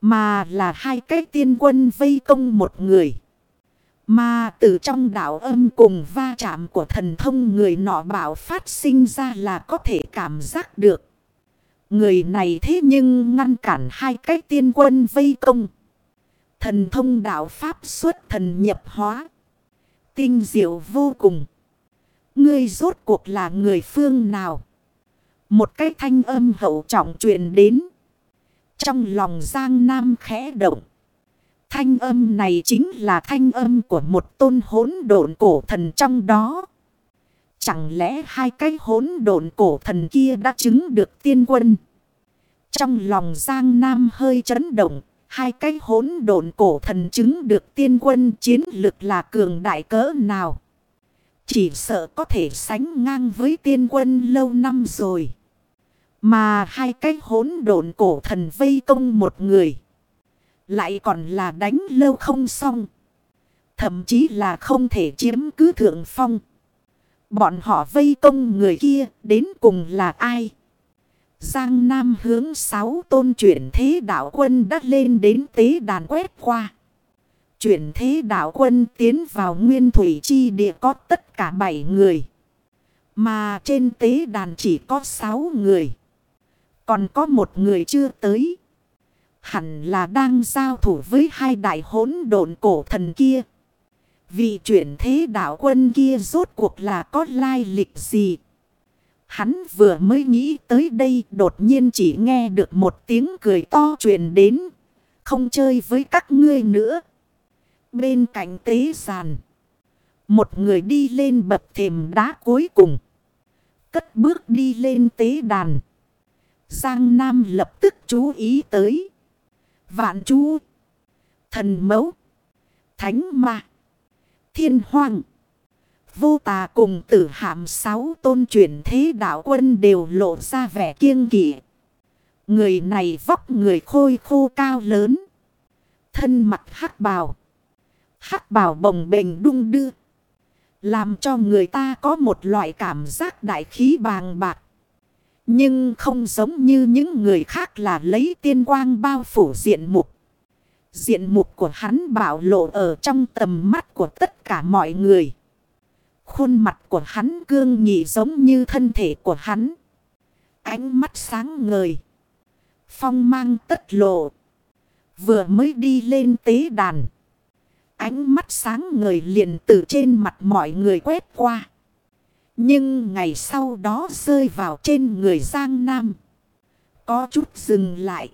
Mà là hai cái tiên quân vây công một người. Mà từ trong đạo âm cùng va chạm của thần thông người nọ bảo phát sinh ra là có thể cảm giác được. Người này thế nhưng ngăn cản hai cái tiên quân vây công. Thần thông đạo Pháp xuất thần nhập hóa. Tinh diệu vô cùng. Ngươi rốt cuộc là người phương nào? Một cái thanh âm hậu trọng truyền đến. Trong lòng Giang Nam khẽ động. Thanh âm này chính là thanh âm của một tôn hỗn độn cổ thần trong đó. Chẳng lẽ hai cái hỗn độn cổ thần kia đã chứng được tiên quân? Trong lòng Giang Nam hơi chấn động, hai cái hỗn độn cổ thần chứng được tiên quân chiến lực là cường đại cỡ nào? Chỉ sợ có thể sánh ngang với tiên quân lâu năm rồi. Mà hai cái hỗn độn cổ thần vây công một người. Lại còn là đánh lâu không xong. Thậm chí là không thể chiếm cứ thượng phong. Bọn họ vây công người kia đến cùng là ai? Giang Nam hướng sáu tôn chuyển thế đạo quân đã lên đến tế đàn quét qua. Chuyển thế đạo quân tiến vào nguyên thủy chi địa có tất cả bảy người. Mà trên tế đàn chỉ có sáu người. Còn có một người chưa tới. Hẳn là đang giao thủ với hai đại hỗn độn cổ thần kia. Vị chuyển thế đạo quân kia rốt cuộc là có lai lịch gì? Hắn vừa mới nghĩ tới đây đột nhiên chỉ nghe được một tiếng cười to truyền đến. Không chơi với các ngươi nữa. Bên cạnh tế giàn. Một người đi lên bậc thềm đá cuối cùng. Cất bước đi lên tế đàn. Giang Nam lập tức chú ý tới. Vạn chú. Thần mẫu. Thánh ma. Thiên hoàng. Vô tà cùng tử hạm sáu tôn chuyển thế đạo quân đều lộ ra vẻ kiêng kỵ. Người này vóc người khôi khô cao lớn. Thân mặt hắc bào. Hắc bảo bồng bềnh đung đưa. Làm cho người ta có một loại cảm giác đại khí bàng bạc. Nhưng không giống như những người khác là lấy tiên quang bao phủ diện mục. Diện mục của hắn bảo lộ ở trong tầm mắt của tất cả mọi người. Khuôn mặt của hắn cương nghị giống như thân thể của hắn. Ánh mắt sáng ngời. Phong mang tất lộ. Vừa mới đi lên tế đàn. Ánh mắt sáng ngời liền từ trên mặt mọi người quét qua. Nhưng ngày sau đó rơi vào trên người Giang Nam. Có chút dừng lại.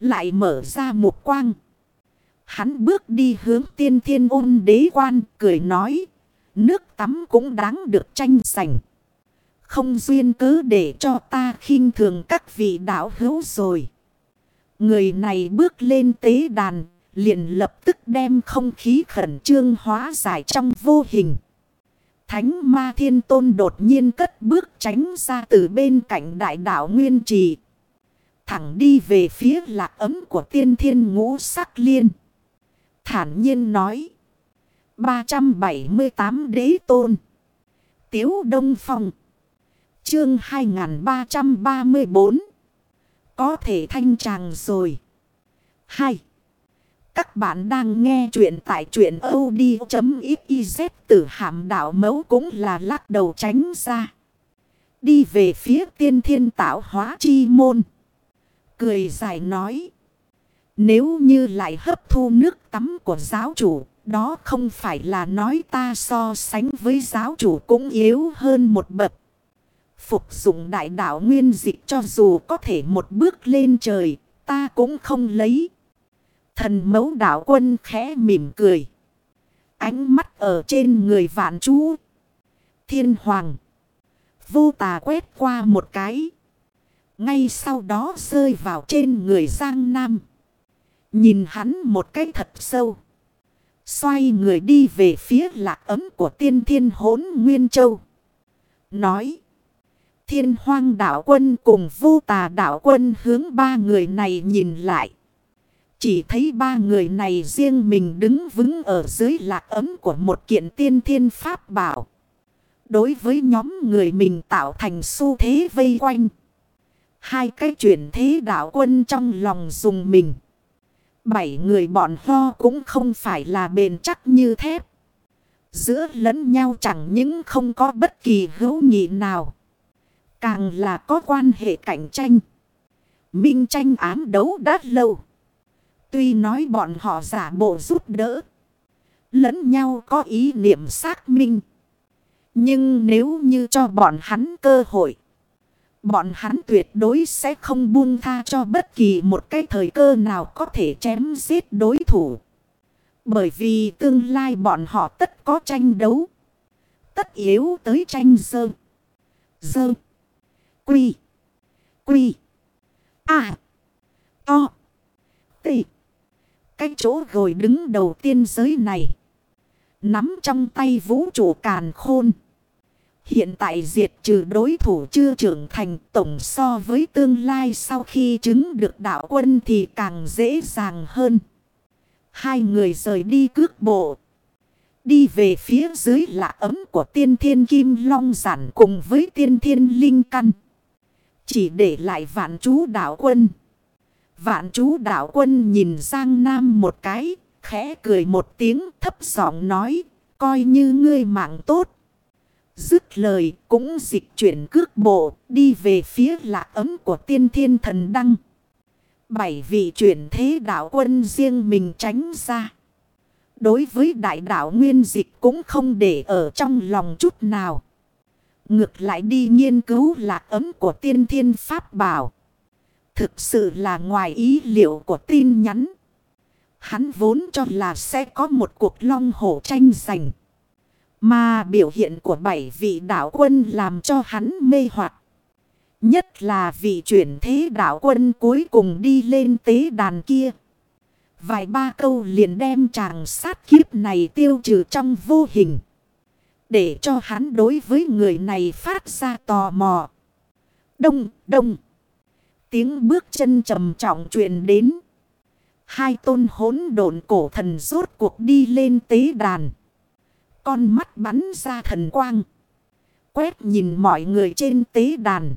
Lại mở ra một quang. Hắn bước đi hướng tiên thiên ôn đế quan cười nói. Nước tắm cũng đáng được tranh giành. Không duyên cứ để cho ta khinh thường các vị đạo hữu rồi. Người này bước lên tế đàn, liền lập tức đem không khí khẩn trương hóa giải trong vô hình. Thánh ma thiên tôn đột nhiên cất bước tránh ra từ bên cạnh đại đạo Nguyên Trì. Thẳng đi về phía lạc ấm của tiên thiên ngũ sắc liên. Thản nhiên nói. 378 đế tôn. Tiếu Đông Phong. Chương 2334. Có thể thanh tràng rồi. 2. Các bạn đang nghe chuyện tại chuyện od.xyz từ hàm đảo mẫu cũng là lắc đầu tránh ra. Đi về phía tiên thiên tạo hóa chi môn. Cười dài nói. Nếu như lại hấp thu nước tắm của giáo chủ, đó không phải là nói ta so sánh với giáo chủ cũng yếu hơn một bậc. Phục dụng đại đạo nguyên dịch cho dù có thể một bước lên trời, ta cũng không lấy. Thần mẫu đạo quân khẽ mỉm cười. Ánh mắt ở trên người vạn chú. Thiên hoàng. Vô tà quét qua một cái. Ngay sau đó rơi vào trên người Giang Nam. Nhìn hắn một cái thật sâu. Xoay người đi về phía lạc ấm của tiên thiên hốn Nguyên Châu. Nói. Thiên hoang đạo quân cùng vô tà đạo quân hướng ba người này nhìn lại. Chỉ thấy ba người này riêng mình đứng vững ở dưới lạc ấm của một kiện tiên thiên pháp bảo. Đối với nhóm người mình tạo thành xu thế vây quanh. Hai cái chuyển thế đạo quân trong lòng dùng mình. Bảy người bọn ho cũng không phải là bền chắc như thép. Giữa lẫn nhau chẳng những không có bất kỳ hữu nghị nào. Càng là có quan hệ cạnh tranh. Minh tranh ám đấu đã lâu. Tuy nói bọn họ giả bộ giúp đỡ. Lẫn nhau có ý niệm xác minh. Nhưng nếu như cho bọn hắn cơ hội. Bọn hắn tuyệt đối sẽ không buông tha cho bất kỳ một cái thời cơ nào có thể chém giết đối thủ. Bởi vì tương lai bọn họ tất có tranh đấu. Tất yếu tới tranh dơ. Dơ. Quy. Quy. À. To. Tị. Cái chỗ gồi đứng đầu tiên giới này. Nắm trong tay vũ trụ càn khôn. Hiện tại diệt trừ đối thủ chưa trưởng thành, tổng so với tương lai sau khi chứng được đạo quân thì càng dễ dàng hơn. Hai người rời đi cước bộ. Đi về phía dưới là ấm của tiên thiên kim long giản cùng với tiên thiên linh căn. Chỉ để lại vạn chú đạo quân. Vạn chú đạo quân nhìn Giang Nam một cái, khẽ cười một tiếng thấp giọng nói, coi như ngươi mạng tốt. Dứt lời cũng dịch chuyển cước bộ đi về phía lạ ấm của tiên thiên thần đăng. Bảy vị chuyển thế đạo quân riêng mình tránh ra. Đối với đại đạo nguyên dịch cũng không để ở trong lòng chút nào. Ngược lại đi nghiên cứu lạc ấm của tiên thiên pháp bảo. Thực sự là ngoài ý liệu của tin nhắn. Hắn vốn cho là sẽ có một cuộc long hổ tranh giành. Mà biểu hiện của bảy vị đạo quân làm cho hắn mê hoặc Nhất là vị chuyển thế đạo quân cuối cùng đi lên tế đàn kia. Vài ba câu liền đem chàng sát kiếp này tiêu trừ trong vô hình. Để cho hắn đối với người này phát ra tò mò. Đông, đông. Tiếng bước chân trầm trọng truyền đến. Hai tôn hỗn độn cổ thần rốt cuộc đi lên tế đàn. Con mắt bắn ra thần quang. Quét nhìn mọi người trên tế đàn.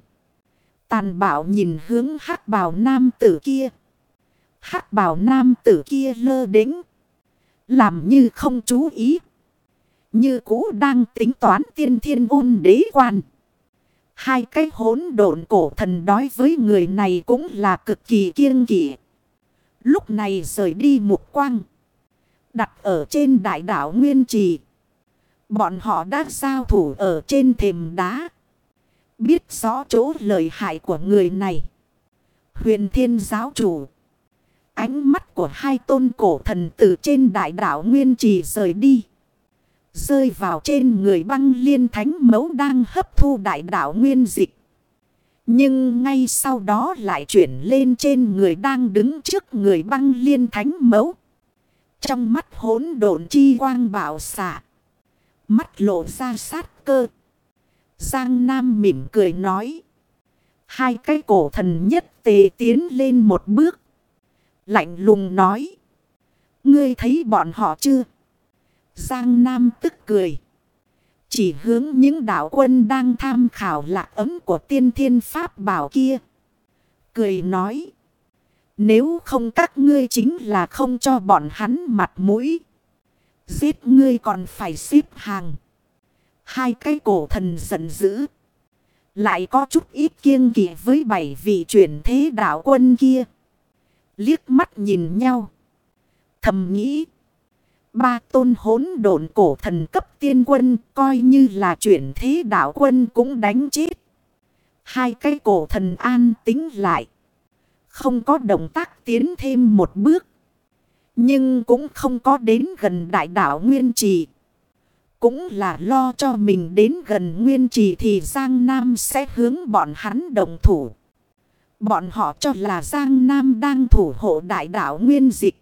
Tàn bảo nhìn hướng hắc bào nam tử kia. hắc bào nam tử kia lơ đĩnh. Làm như không chú ý. Như cũ đang tính toán tiên thiên ôn đế quan. Hai cái hỗn độn cổ thần đối với người này cũng là cực kỳ kiêng kỵ. Lúc này rời đi mục quang. Đặt ở trên đại đảo Nguyên Trì. Bọn họ đã giao thủ ở trên thềm đá. Biết rõ chỗ lợi hại của người này. Huyền thiên giáo chủ. Ánh mắt của hai tôn cổ thần từ trên đại đảo Nguyên Trì rời đi. Rơi vào trên người băng liên thánh mẫu đang hấp thu đại đạo Nguyên Dịch. Nhưng ngay sau đó lại chuyển lên trên người đang đứng trước người băng liên thánh mẫu. Trong mắt hỗn độn chi quang bảo xạ. Mắt lộ ra sát cơ. Giang Nam mỉm cười nói. Hai cái cổ thần nhất tề tiến lên một bước. Lạnh lùng nói. Ngươi thấy bọn họ chưa? Giang Nam tức cười. Chỉ hướng những đạo quân đang tham khảo lạc ấm của tiên thiên pháp bảo kia. Cười nói. Nếu không các ngươi chính là không cho bọn hắn mặt mũi. Giết ngươi còn phải xếp hàng. Hai cái cổ thần giận dữ. Lại có chút ít kiêng kỵ với bảy vị chuyển thế đạo quân kia. Liếc mắt nhìn nhau. Thầm nghĩ. Ba tôn hốn độn cổ thần cấp tiên quân coi như là chuyển thế đạo quân cũng đánh chết. Hai cái cổ thần an tính lại. Không có động tác tiến thêm một bước. Nhưng cũng không có đến gần đại đảo Nguyên Trì. Cũng là lo cho mình đến gần Nguyên Trì thì Giang Nam sẽ hướng bọn hắn đồng thủ. Bọn họ cho là Giang Nam đang thủ hộ đại đảo Nguyên Dịch.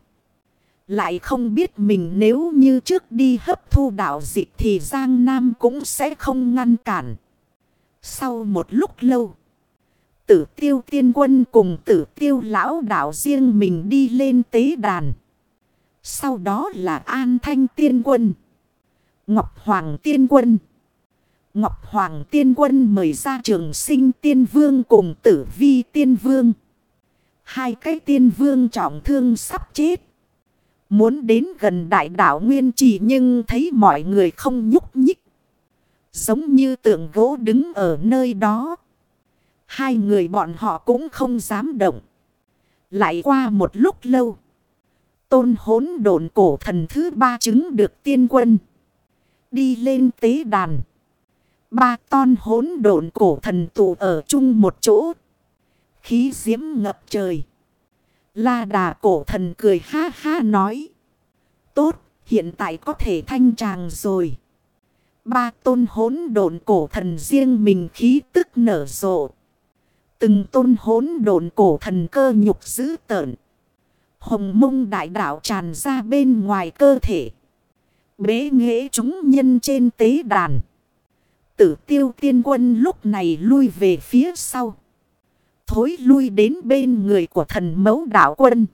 Lại không biết mình nếu như trước đi hấp thu đảo dịch thì Giang Nam cũng sẽ không ngăn cản. Sau một lúc lâu, tử tiêu tiên quân cùng tử tiêu lão đảo riêng mình đi lên tế đàn. Sau đó là An Thanh tiên quân, Ngọc Hoàng tiên quân. Ngọc Hoàng tiên quân mời ra trường sinh tiên vương cùng tử vi tiên vương. Hai cái tiên vương trọng thương sắp chết. Muốn đến gần đại đảo Nguyên Trì nhưng thấy mọi người không nhúc nhích. Giống như tượng gỗ đứng ở nơi đó. Hai người bọn họ cũng không dám động. Lại qua một lúc lâu. Tôn hốn độn cổ thần thứ ba chứng được tiên quân. Đi lên tế đàn. Ba ton hốn độn cổ thần tụ ở chung một chỗ. Khí diễm ngập trời. La đà cổ thần cười ha ha nói. Tốt, hiện tại có thể thanh tràng rồi. Ba tôn hốn độn cổ thần riêng mình khí tức nở rộ. Từng tôn hốn độn cổ thần cơ nhục dữ tợn. Hồng mông đại đạo tràn ra bên ngoài cơ thể. Bế nghệ chúng nhân trên tế đàn. Tử tiêu tiên quân lúc này lui về phía sau thối lui đến bên người của thần mẫu đạo quân.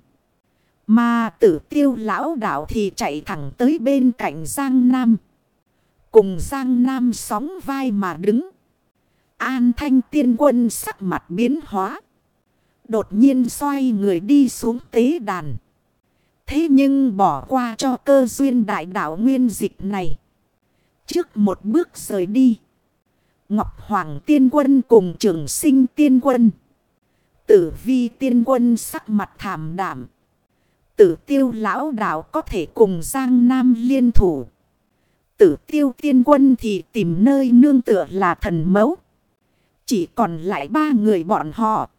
Mà tử tiêu lão đạo thì chạy thẳng tới bên cạnh Giang Nam. Cùng Giang Nam sóng vai mà đứng. An thanh tiên quân sắc mặt biến hóa. Đột nhiên xoay người đi xuống tế đàn. Thế nhưng bỏ qua cho cơ duyên đại đạo nguyên dịch này. Trước một bước rời đi. Ngọc Hoàng tiên quân cùng trường sinh tiên quân. Tử vi tiên quân sắc mặt thảm đảm. Tử tiêu lão đạo có thể cùng Giang Nam liên thủ. Tử tiêu tiên quân thì tìm nơi nương tựa là thần mẫu. Chỉ còn lại ba người bọn họ.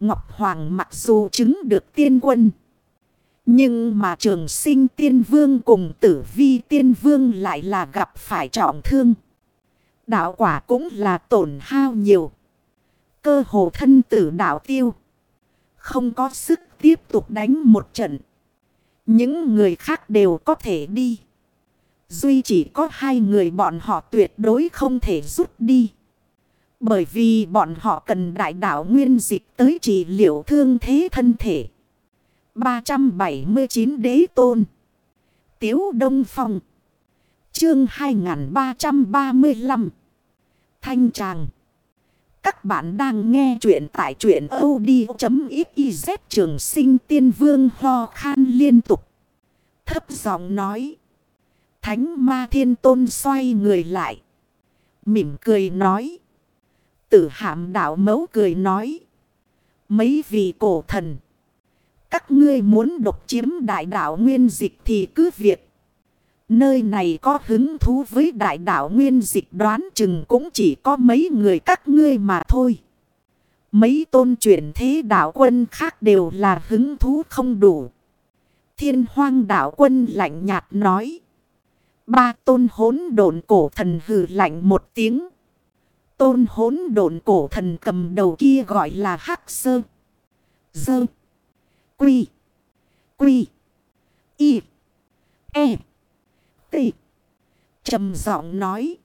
Ngọc Hoàng mặc dù chứng được tiên quân. Nhưng mà trường sinh tiên vương cùng tử vi tiên vương lại là gặp phải trọng thương. Đạo quả cũng là tổn hao nhiều cơ hồ thân tử đảo tiêu. Không có sức tiếp tục đánh một trận. Những người khác đều có thể đi. Duy chỉ có hai người bọn họ tuyệt đối không thể rút đi. Bởi vì bọn họ cần đại đảo nguyên dịch tới trị liệu thương thế thân thể. 379 đế tôn. Tiếu Đông Phong. Chương 2335. Thanh Tràng. Các bạn đang nghe chuyện tại chuyện od.xyz trường sinh tiên vương ho khan liên tục. Thấp giọng nói. Thánh ma thiên tôn xoay người lại. Mỉm cười nói. Tử hạm đạo mấu cười nói. Mấy vị cổ thần. Các ngươi muốn độc chiếm đại đạo nguyên dịch thì cứ việc. Nơi này có hứng thú với đại đạo nguyên dịch đoán chừng cũng chỉ có mấy người các ngươi mà thôi. Mấy tôn chuyển thế đạo quân khác đều là hứng thú không đủ. Thiên hoang đạo quân lạnh nhạt nói. Ba tôn hốn độn cổ thần hừ lạnh một tiếng. Tôn hốn độn cổ thần cầm đầu kia gọi là Hắc Sơ. Dơ. Quy. Quy. Y. E. T. trầm giọng nói.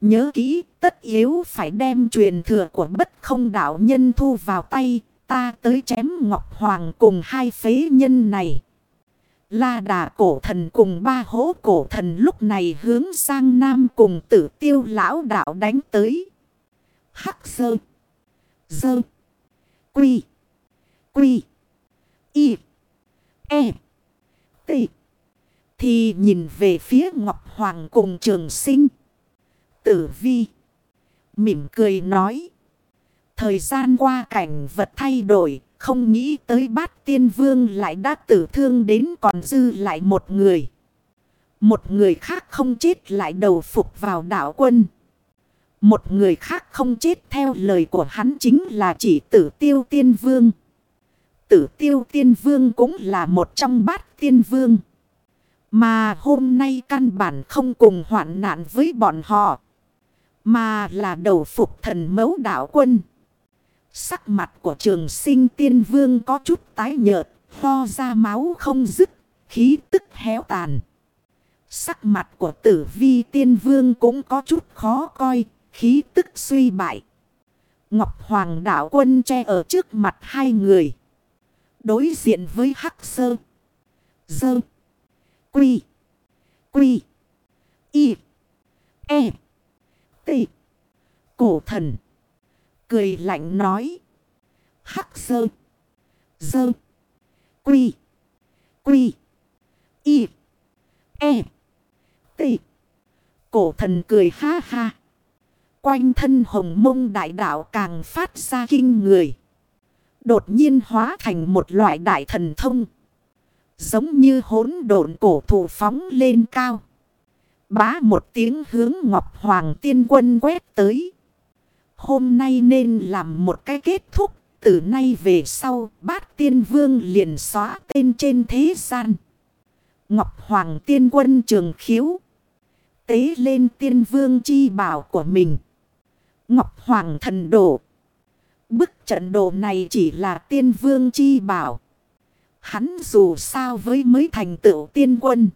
Nhớ kỹ, tất yếu phải đem truyền thừa của bất không đạo nhân thu vào tay. Ta tới chém Ngọc Hoàng cùng hai phế nhân này. La đà cổ thần cùng ba hố cổ thần lúc này hướng sang nam cùng tử tiêu lão đạo đánh tới. Hắc sơ. Dơ. Quy. Quy. Y. E. T. Thì nhìn về phía Ngọc Hoàng cùng trường sinh. Tử vi. Mỉm cười nói. Thời gian qua cảnh vật thay đổi. Không nghĩ tới bát tiên vương lại đã tử thương đến còn dư lại một người. Một người khác không chết lại đầu phục vào đảo quân. Một người khác không chết theo lời của hắn chính là chỉ tử tiêu tiên vương. Tử tiêu tiên vương cũng là một trong bát tiên vương. Mà hôm nay căn bản không cùng hoạn nạn với bọn họ. Mà là đầu phục thần mấu đạo quân. Sắc mặt của trường sinh tiên vương có chút tái nhợt, ho ra máu không dứt, khí tức héo tàn. Sắc mặt của tử vi tiên vương cũng có chút khó coi, khí tức suy bại. Ngọc Hoàng đạo quân che ở trước mặt hai người. Đối diện với Hắc Sơ. Dơ. Quy. Quy. Y. E. T. Cổ thần. Cười lạnh nói. Hắc sơ. Dơ. Quy. Quy. Y. E. T. Cổ thần cười ha ha. Quanh thân hồng mông đại đạo càng phát ra kinh người. Đột nhiên hóa thành một loại đại thần thông. Giống như hỗn độn cổ thụ phóng lên cao. Bá một tiếng hướng Ngọc Hoàng tiên quân quét tới. Hôm nay nên làm một cái kết thúc. Từ nay về sau bát tiên vương liền xóa tên trên thế gian. Ngọc Hoàng tiên quân trường khiếu. Tế lên tiên vương chi bảo của mình. Ngọc Hoàng thần đổ. Bức trận đồ này chỉ là tiên vương chi bảo. Hắn dù sao với mới thành tựu tiên quân.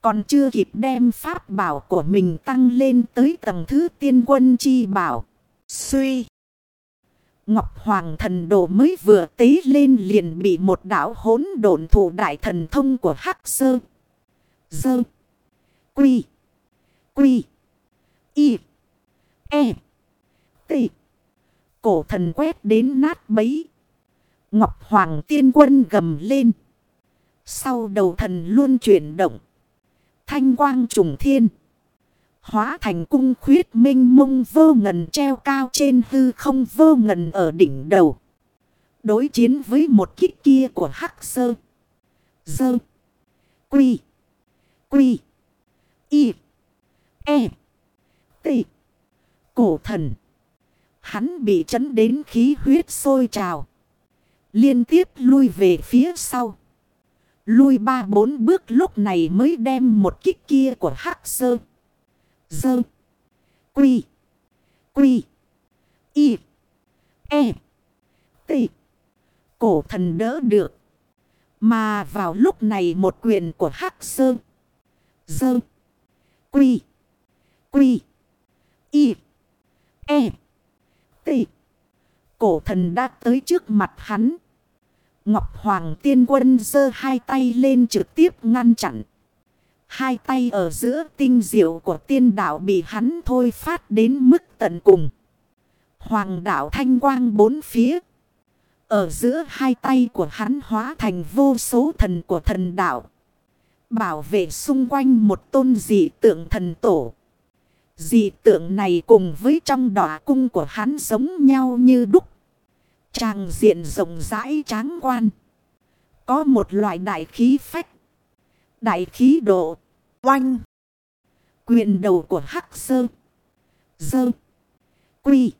Còn chưa kịp đem pháp bảo của mình tăng lên tới tầng thứ tiên quân chi bảo. Suy. Ngọc Hoàng thần đồ mới vừa tế lên liền bị một đảo hỗn độn thủ đại thần thông của Hắc Sơ. sơ Quy. Quy. Y. E. T. Cổ thần quét đến nát bấy. Ngọc Hoàng tiên quân gầm lên. Sau đầu thần luôn chuyển động. Thanh quang trùng thiên. Hóa thành cung khuyết minh mông vô ngần treo cao trên hư không vô ngần ở đỉnh đầu. Đối chiến với một kích kia của Hắc Sơ. Dơ. Quy. Quy. Y. E. T. Cổ thần. Hắn bị chấn đến khí huyết sôi trào. Liên tiếp lui về phía sau. Lui ba bốn bước lúc này mới đem một kích kia của Hắc Sơ. Sơ, Quy. Quy. Y. E. T. Cổ thần đỡ được. Mà vào lúc này một quyền của Hắc Sơ. Sơ, Quy. Quy. Y. E. T. Cổ thần đã tới trước mặt hắn. Ngọc Hoàng tiên quân giơ hai tay lên trực tiếp ngăn chặn. Hai tay ở giữa tinh diệu của tiên đạo bị hắn thôi phát đến mức tận cùng. Hoàng đạo thanh quang bốn phía. Ở giữa hai tay của hắn hóa thành vô số thần của thần đạo. Bảo vệ xung quanh một tôn dị tượng thần tổ. Dị tượng này cùng với trong đỏ cung của hắn giống nhau như đúc. Tràng diện rộng rãi tráng quan. Có một loại đại khí phách. Đại khí độ. Oanh. Quyền đầu của hắc sơ. Sơ. Quy.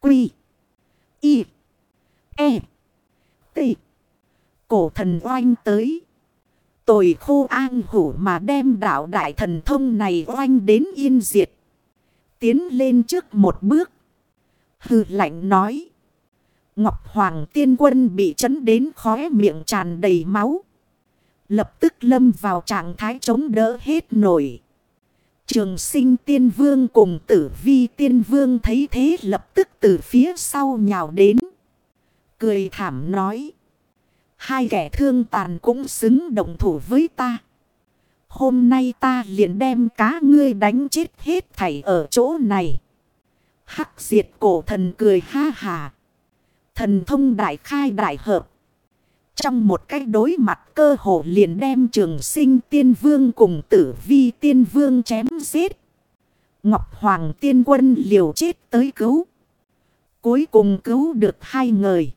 Quy. Y. E. T. Cổ thần oanh tới. Tồi khô an hủ mà đem đạo đại thần thông này oanh đến yên diệt. Tiến lên trước một bước. Hư lạnh nói. Ngọc Hoàng tiên quân bị chấn đến khóe miệng tràn đầy máu. Lập tức lâm vào trạng thái chống đỡ hết nổi. Trường sinh tiên vương cùng tử vi tiên vương thấy thế lập tức từ phía sau nhào đến. Cười thảm nói. Hai kẻ thương tàn cũng xứng động thủ với ta. Hôm nay ta liền đem cá ngươi đánh chết hết thảy ở chỗ này. Hắc diệt cổ thần cười ha hà. Thần thông đại khai đại hợp. Trong một cách đối mặt cơ hồ liền đem trường sinh tiên vương cùng tử vi tiên vương chém giết. Ngọc Hoàng tiên quân liều chết tới cứu. Cuối cùng cứu được hai người.